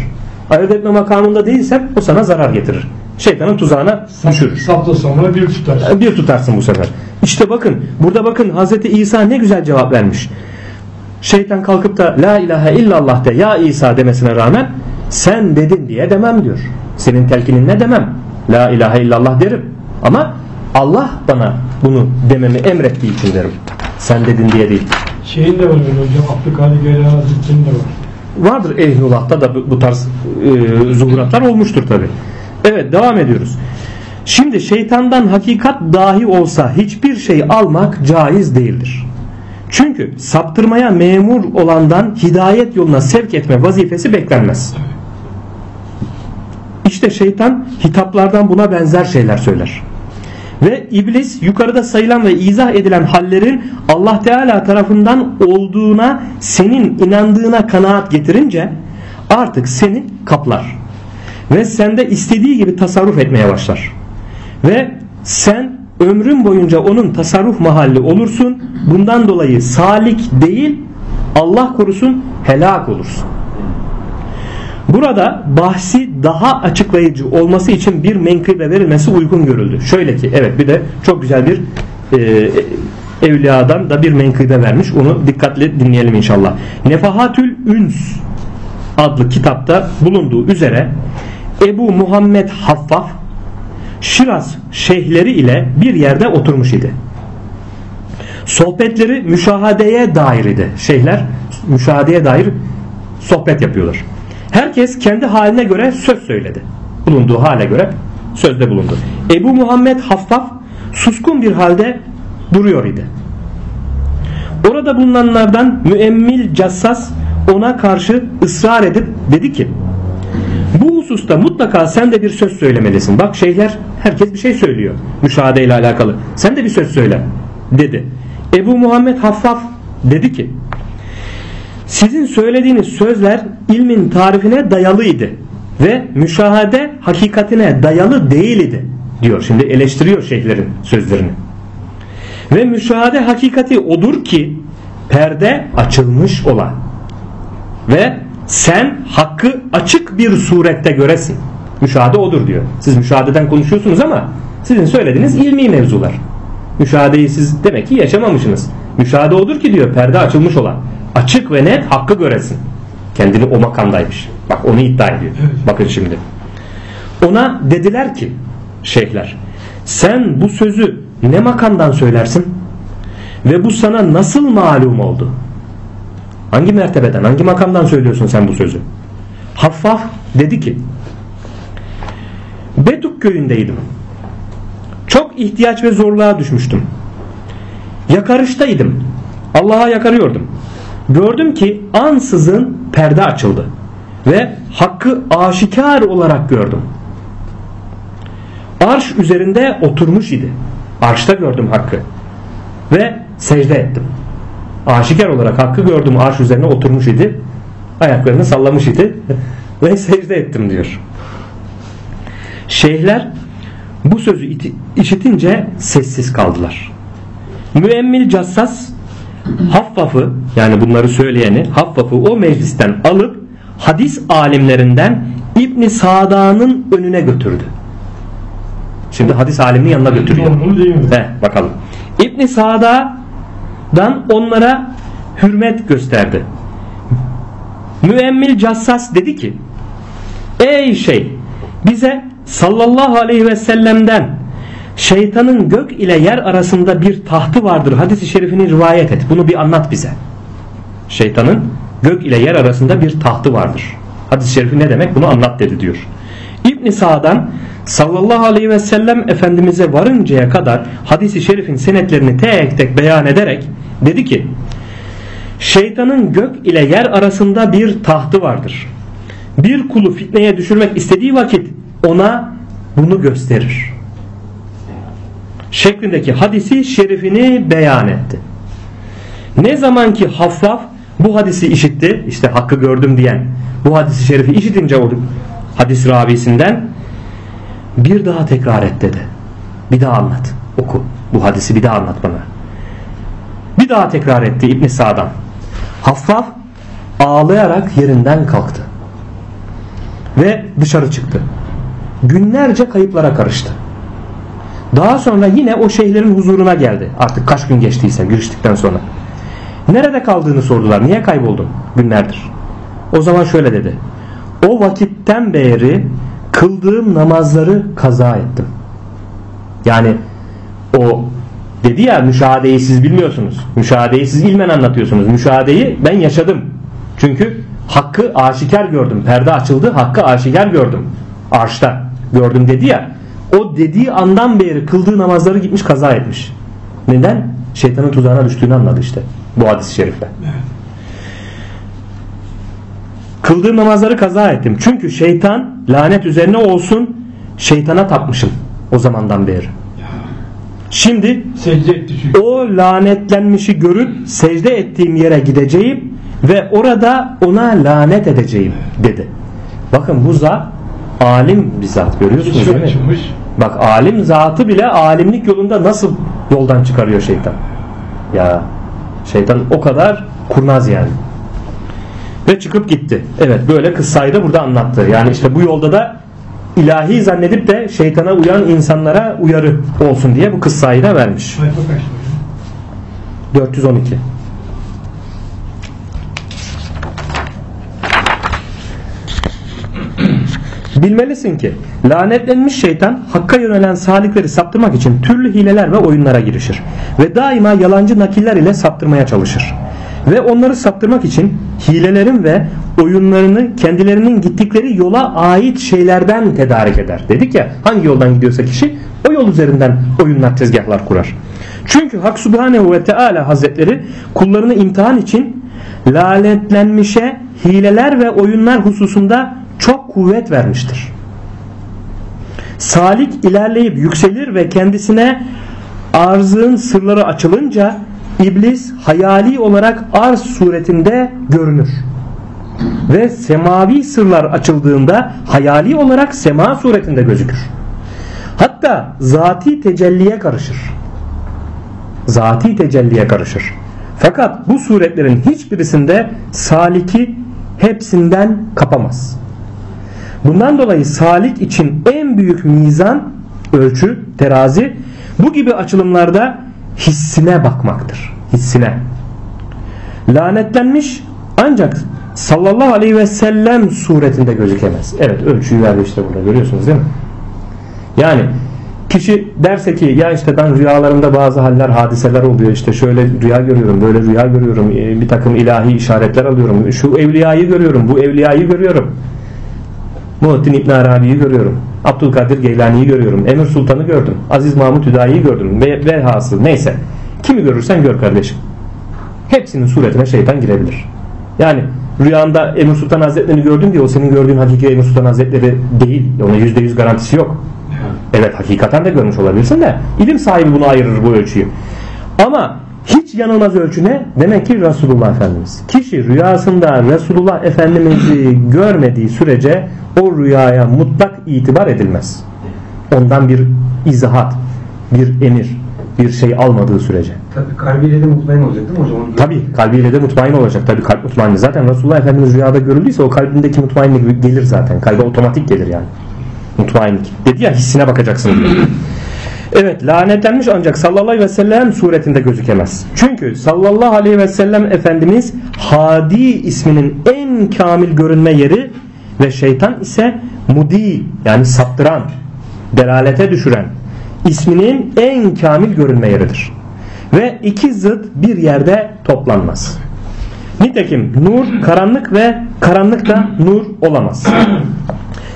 Ayırt etme makamında değilsen o sana zarar getirir. Şeytanın tuzağına düşürür. Sapla sonra bir tutarsın. Bir tutarsın bu sefer. İşte bakın burada bakın Hazreti İsa ne güzel cevap vermiş. Şeytan kalkıp da la ilahe illallah de ya İsa demesine rağmen sen dedin diye demem diyor. Senin telkinin ne demem. La ilahe illallah derim. Ama Allah bana bunu dememi emrettiği için derim. Sen dedin diye değil. Şeyin de var öyle hocam. Abdülkadir Geylani Hazretleri'nin de var. Vardır Ehlullah'ta da bu, bu tarz e, zuhuratlar olmuştur tabi. Evet devam ediyoruz. Şimdi şeytandan hakikat dahi olsa hiçbir şey almak caiz değildir. Çünkü saptırmaya memur olandan hidayet yoluna sevk etme vazifesi beklenmez. İşte şeytan hitaplardan buna benzer şeyler söyler. Ve iblis yukarıda sayılan ve izah edilen hallerin Allah Teala tarafından olduğuna senin inandığına kanaat getirince artık seni kaplar. Ve sende istediği gibi tasarruf etmeye başlar. Ve sen ömrün boyunca onun tasarruf mahalli olursun. Bundan dolayı salik değil Allah korusun helak olursun. Burada bahsi daha açıklayıcı olması için bir menkıbe verilmesi uygun görüldü. Şöyle ki evet bir de çok güzel bir e, evliyadan da bir menkıbe vermiş. Onu dikkatli dinleyelim inşallah. Nefahatül Üns adlı kitapta bulunduğu üzere Ebu Muhammed Haffaf Şiraz şeyhleri ile bir yerde oturmuş idi. Sohbetleri müşahadeye dair idi. Şeyhler müşahadeye dair sohbet yapıyorlar. Herkes kendi haline göre söz söyledi. Bulunduğu hale göre sözde bulundu. Ebu Muhammed Haffaf suskun bir halde duruyor idi. Orada bulunanlardan müemmil cassas ona karşı ısrar edip dedi ki hususta mutlaka sen de bir söz söylemelisin. Bak şeyler herkes bir şey söylüyor müşahede ile alakalı. Sen de bir söz söyle dedi. Ebu Muhammed Haffaf dedi ki sizin söylediğiniz sözler ilmin tarifine dayalıydı ve müşahede hakikatine dayalı değildi diyor. Şimdi eleştiriyor şeyhlerin sözlerini. Ve müşahede hakikati odur ki perde açılmış olan ve sen hakkı açık bir surette göresin. Müşahede odur diyor. Siz müşahededen konuşuyorsunuz ama sizin söylediğiniz ilmi mevzular. Müşahedeyi siz demek ki yaşamamışsınız. Müşahede odur ki diyor perde açılmış olan. Açık ve net hakkı göresin. Kendini o makamdaymış. Bak onu iddia ediyor. Bakın şimdi. Ona dediler ki şeyhler sen bu sözü ne makamdan söylersin? Ve bu sana nasıl malum oldu? Hangi mertebeden, hangi makamdan söylüyorsun sen bu sözü? Haffaf dedi ki Beduk köyündeydim. Çok ihtiyaç ve zorluğa düşmüştüm. Yakarıştaydım. Allah'a yakarıyordum. Gördüm ki ansızın perde açıldı. Ve hakkı aşikar olarak gördüm. Arş üzerinde oturmuş idi. Arşta gördüm hakkı. Ve secde ettim. Aşikar olarak hakkı gördüm arş üzerine oturmuş idi. Ayaklarını sallamış idi. Ve secde ettim diyor. Şeyhler bu sözü iti- işitince sessiz kaldılar. Müemmil Cassas Haffaf'ı yani bunları söyleyeni Haffaf'ı o meclisten alıp hadis alimlerinden İbni Sada'nın önüne götürdü. Şimdi hadis aliminin yanına götürüyor. He, bakalım. İbni Sada'dan onlara hürmet gösterdi. Müemmil Cassas dedi ki Ey şey bize sallallahu aleyhi ve sellem'den şeytanın gök ile yer arasında bir tahtı vardır hadisi şerifini rivayet et. Bunu bir anlat bize. Şeytanın gök ile yer arasında bir tahtı vardır. Hadis-i şerifi ne demek? Bunu anlat dedi diyor. İbn Sa'dan sallallahu aleyhi ve sellem Efendimiz'e varıncaya kadar hadisi şerifin senetlerini tek tek beyan ederek dedi ki Şeytanın gök ile yer arasında bir tahtı vardır. Bir kulu fitneye düşürmek istediği vakit ona bunu gösterir. Şeklindeki hadisi şerifini beyan etti. Ne zaman ki Haffaf bu hadisi işitti, işte hakkı gördüm diyen bu hadisi şerifi işitince o hadis ravisinden bir daha tekrar et dedi. Bir daha anlat. Oku. Bu hadisi bir daha anlat bana. Bir daha tekrar etti İbn Sa'dan. Haffaf ağlayarak yerinden kalktı. Ve dışarı çıktı. Günlerce kayıplara karıştı. Daha sonra yine o şeyhlerin huzuruna geldi. Artık kaç gün geçtiyse giriştikten sonra. Nerede kaldığını sordular. Niye kayboldun günlerdir? O zaman şöyle dedi. O vakitten beri kıldığım namazları kaza ettim. Yani o dedi ya müşahedeyi siz bilmiyorsunuz. Müşahedeyi siz ilmen anlatıyorsunuz. Müşahedeyi ben yaşadım. Çünkü hakkı aşikar gördüm. Perde açıldı. Hakkı aşikar gördüm. Arşta gördüm dedi ya. O dediği andan beri kıldığı namazları gitmiş kaza etmiş. Neden? Şeytanın tuzağına düştüğünü anladı işte. Bu hadis-i şerifle. Kıldığım namazları kaza ettim. Çünkü şeytan lanet üzerine olsun şeytana tapmışım o zamandan beri. Şimdi Secde etti çünkü. o lanetlenmişi görüp secde ettiğim yere gideceğim ve orada ona lanet edeceğim dedi. Bakın bu zat alim bir zat görüyorsunuz Geçiyor değil mi? açılmış. Bak alim zatı bile alimlik yolunda nasıl yoldan çıkarıyor şeytan. Ya şeytan o kadar kurnaz yani. Ve çıkıp gitti. Evet böyle kıssayı da burada anlattı. Yani işte bu yolda da ilahi zannedip de şeytana uyan insanlara uyarı olsun diye bu kıssayı da vermiş. Sayfa kaçtı hocam? 412 Bilmelisin ki lanetlenmiş şeytan hakka yönelen salikleri saptırmak için türlü hileler ve oyunlara girişir. Ve daima yalancı nakiller ile saptırmaya çalışır. Ve onları saptırmak için hilelerin ve oyunlarını kendilerinin gittikleri yola ait şeylerden tedarik eder. Dedik ya hangi yoldan gidiyorsa kişi o yol üzerinden oyunlar tezgahlar kurar. Çünkü Hak Subhanehu ve Teala Hazretleri kullarını imtihan için lanetlenmişe hileler ve oyunlar hususunda çok kuvvet vermiştir. Salik ilerleyip yükselir ve kendisine arzın sırları açılınca iblis hayali olarak arz suretinde görünür. Ve semavi sırlar açıldığında hayali olarak sema suretinde gözükür. Hatta zati tecelliye karışır. Zati tecelliye karışır. Fakat bu suretlerin hiçbirisinde saliki hepsinden kapamaz. Bundan dolayı salik için en büyük mizan, ölçü, terazi bu gibi açılımlarda hissine bakmaktır. Hissine. Lanetlenmiş ancak sallallahu aleyhi ve sellem suretinde gözükemez. Evet ölçüyü verdi işte burada görüyorsunuz değil mi? Yani kişi derse ki ya işte ben rüyalarımda bazı haller hadiseler oluyor işte şöyle rüya görüyorum böyle rüya görüyorum bir takım ilahi işaretler alıyorum şu evliyayı görüyorum bu evliyayı görüyorum Muhittin İbn Arabi'yi görüyorum. Abdülkadir Geylani'yi görüyorum. Emir Sultan'ı gördüm. Aziz Mahmut Hüdayi'yi gördüm. Ve, velhasıl neyse. Kimi görürsen gör kardeşim. Hepsinin suretine şeytan girebilir. Yani rüyanda Emir Sultan Hazretleri'ni gördün diye o senin gördüğün hakiki Emir Sultan Hazretleri değil. Ona yüzde yüz garantisi yok. Evet hakikaten de görmüş olabilirsin de ilim sahibi bunu ayırır bu ölçüyü. Ama hiç yanılmaz ölçü ne? Demek ki Resulullah Efendimiz. Kişi rüyasında Resulullah Efendimiz'i görmediği sürece o rüyaya mutlak itibar edilmez. Ondan bir izahat, bir emir, bir şey almadığı sürece. Tabii kalbiyle de mutmain olacak değil mi hocam? Tabi kalbiyle de mutmain olacak. Tabi kalp mutmain. Zaten Resulullah Efendimiz rüyada görüldüyse o kalbindeki mutmainlik gelir zaten. Kalbe otomatik gelir yani. Mutmainlik. Dedi ya hissine bakacaksın diye. Evet lanetlenmiş ancak sallallahu aleyhi ve sellem suretinde gözükemez. Çünkü sallallahu aleyhi ve sellem Efendimiz Hadi isminin en kamil görünme yeri ve şeytan ise Mudi yani saptıran, delalete düşüren isminin en kamil görünme yeridir. Ve iki zıt bir yerde toplanmaz. Nitekim nur karanlık ve karanlık da nur olamaz.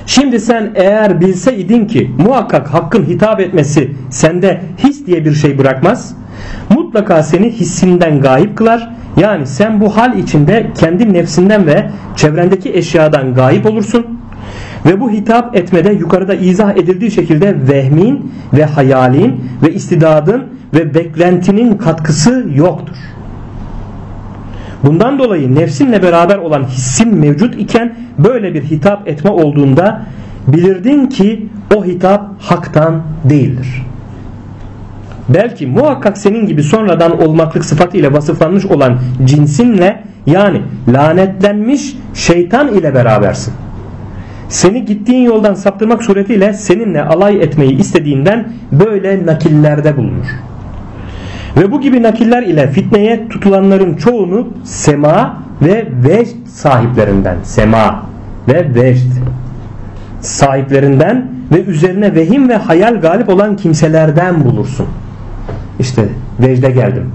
Şimdi sen eğer bilseydin ki muhakkak hakkın hitap etmesi sende his diye bir şey bırakmaz. Mutlaka seni hissinden gayip kılar. Yani sen bu hal içinde kendi nefsinden ve çevrendeki eşyadan gayip olursun. Ve bu hitap etmede yukarıda izah edildiği şekilde vehmin ve hayalin ve istidadın ve beklentinin katkısı yoktur. Bundan dolayı nefsinle beraber olan hissin mevcut iken böyle bir hitap etme olduğunda bilirdin ki o hitap haktan değildir. Belki muhakkak senin gibi sonradan olmaklık sıfatıyla vasıflanmış olan cinsinle yani lanetlenmiş şeytan ile berabersin. Seni gittiğin yoldan saptırmak suretiyle seninle alay etmeyi istediğinden böyle nakillerde bulunur. Ve bu gibi nakiller ile fitneye tutulanların çoğunu sema ve vecd sahiplerinden sema ve vecd sahiplerinden ve üzerine vehim ve hayal galip olan kimselerden bulursun. İşte vecde geldim,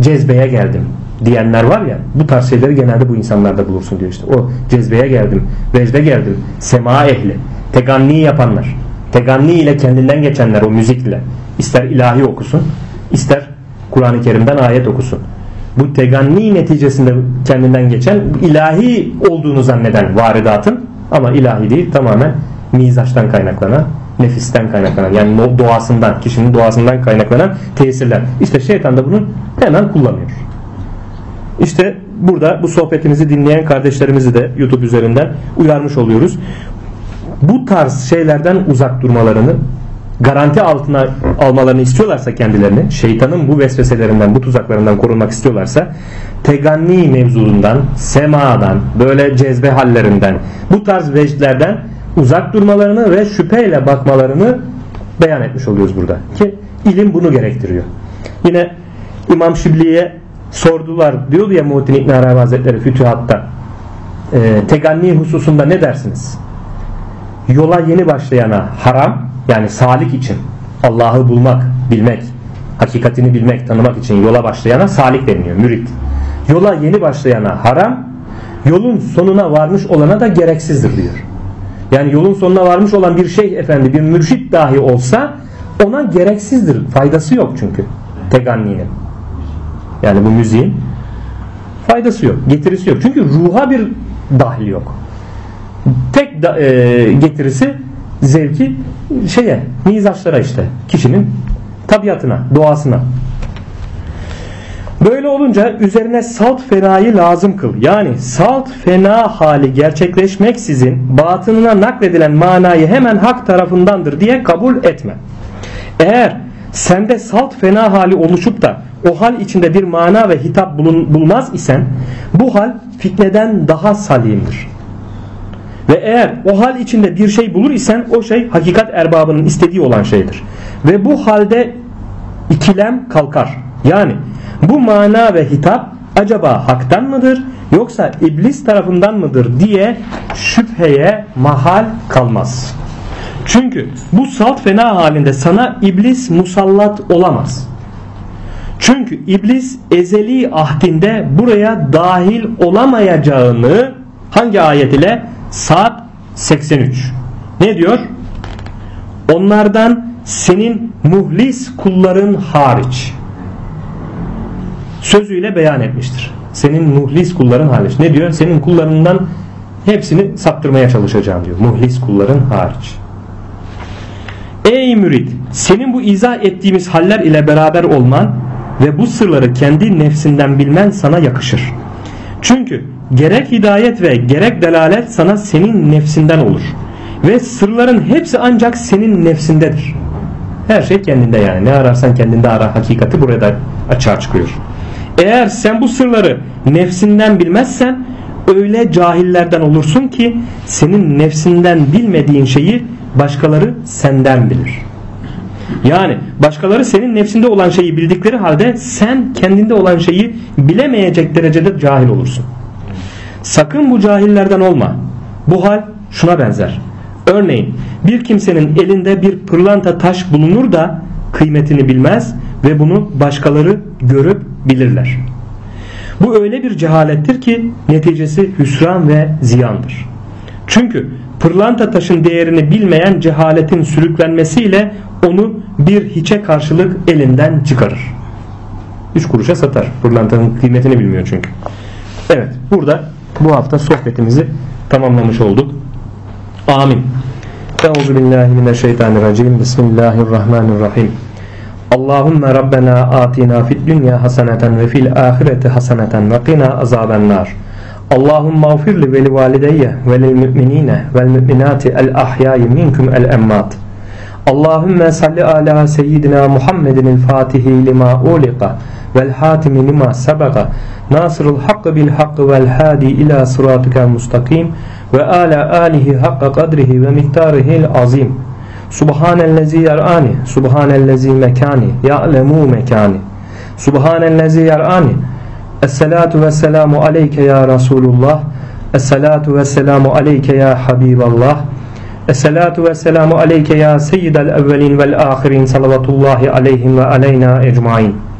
cezbeye geldim diyenler var ya bu tarz şeyleri genelde bu insanlarda bulursun diyor işte. O cezbeye geldim, vecde geldim, sema ehli, teganni yapanlar, teganni ile kendinden geçenler o müzikle ister ilahi okusun, ister Kur'an-ı Kerim'den ayet okusun. Bu teganni neticesinde kendinden geçen ilahi olduğunu zanneden varidatın ama ilahi değil tamamen mizaçtan kaynaklanan nefisten kaynaklanan yani doğasından kişinin doğasından kaynaklanan tesirler. İşte şeytan da bunu hemen kullanıyor. İşte burada bu sohbetimizi dinleyen kardeşlerimizi de YouTube üzerinden uyarmış oluyoruz. Bu tarz şeylerden uzak durmalarını garanti altına almalarını istiyorlarsa kendilerini şeytanın bu vesveselerinden bu tuzaklarından korunmak istiyorlarsa teganni mevzulundan semadan böyle cezbe hallerinden bu tarz vecdlerden uzak durmalarını ve şüpheyle bakmalarını beyan etmiş oluyoruz burada. Ki ilim bunu gerektiriyor. Yine İmam Şibli'ye sordular. Diyordu ya Muhittin İbn Arabi Hazretleri Fütühat'ta e, teganni hususunda ne dersiniz? Yola yeni başlayana haram yani salik için Allah'ı bulmak, bilmek, hakikatini bilmek, tanımak için yola başlayana salik deniliyor, mürit. Yola yeni başlayana haram, yolun sonuna varmış olana da gereksizdir diyor. Yani yolun sonuna varmış olan bir şeyh efendi, bir mürşit dahi olsa ona gereksizdir. Faydası yok çünkü teganninin. Yani bu müziğin faydası yok, getirisi yok. Çünkü ruha bir dahil yok. Tek da, e, getirisi zevki şeye, mizaçlara işte. Kişinin tabiatına, doğasına. Böyle olunca üzerine salt fenayı lazım kıl. Yani salt fena hali gerçekleşmeksizin batınına nakledilen manayı hemen hak tarafındandır diye kabul etme. Eğer sende salt fena hali oluşup da o hal içinde bir mana ve hitap bulun, bulmaz isen bu hal fitneden daha salimdir. Ve eğer o hal içinde bir şey bulur isen o şey hakikat erbabının istediği olan şeydir. Ve bu halde ikilem kalkar. Yani bu mana ve hitap acaba haktan mıdır yoksa iblis tarafından mıdır diye şüpheye mahal kalmaz. Çünkü bu salt fena halinde sana iblis musallat olamaz. Çünkü iblis ezeli ahdinde buraya dahil olamayacağını hangi ayet ile? Saat 83. Ne diyor? Onlardan senin muhlis kulların hariç. Sözüyle beyan etmiştir. Senin muhlis kulların hariç. Ne diyor? Senin kullarından hepsini saptırmaya çalışacağım diyor. Muhlis kulların hariç. Ey mürid! Senin bu izah ettiğimiz haller ile beraber olman ve bu sırları kendi nefsinden bilmen sana yakışır. Çünkü gerek hidayet ve gerek delalet sana senin nefsinden olur. Ve sırların hepsi ancak senin nefsindedir. Her şey kendinde yani. Ne ararsan kendinde ara. Hakikati burada açığa çıkıyor. Eğer sen bu sırları nefsinden bilmezsen öyle cahillerden olursun ki senin nefsinden bilmediğin şeyi başkaları senden bilir. Yani başkaları senin nefsinde olan şeyi bildikleri halde sen kendinde olan şeyi bilemeyecek derecede cahil olursun. Sakın bu cahillerden olma. Bu hal şuna benzer. Örneğin bir kimsenin elinde bir pırlanta taş bulunur da kıymetini bilmez ve bunu başkaları görüp bilirler. Bu öyle bir cehalettir ki neticesi hüsran ve ziyandır. Çünkü pırlanta taşın değerini bilmeyen cehaletin sürüklenmesiyle onu bir hiçe karşılık elinden çıkarır. Üç kuruşa satar. Pırlantanın kıymetini bilmiyor çünkü. Evet burada bu hafta sohbetimizi tamamlamış olduk. Amin. Euzu billahi mineşşeytanirracim. Bismillahirrahmanirrahim. Allahümme Rabbena atina fid dünya haseneten ve fil ahireti haseneten ve qina azabennar. Allahümme mağfir li ve li valideyye ve lil müminine vel müminati el ahyayi minkum el emmat. Allahümme salli ala seyyidina Muhammedin el fatihi lima uliqa والحاتم لما سبق. ناصر الحق بالحق والهادي إلى صراطك المستقيم وآل آله حق قدره ومقداره العظيم. سبحان الذي يرآني سبحان الذي مكاني يعلم مكاني. سبحان الذي يرآني. الصلاة والسلام عليك يا رسول الله. الصلاة والسلام عليك يا حبيب الله. الصلاة والسلام عليك يا سيد الأولين والآخرين صلوات الله عليهم وعلينا أجمعين.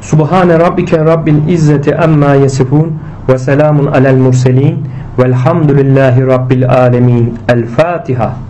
Subhane rabbike rabbil izzeti amma yesifun ve selamun alel murselin velhamdülillahi rabbil alemin. El Fatiha.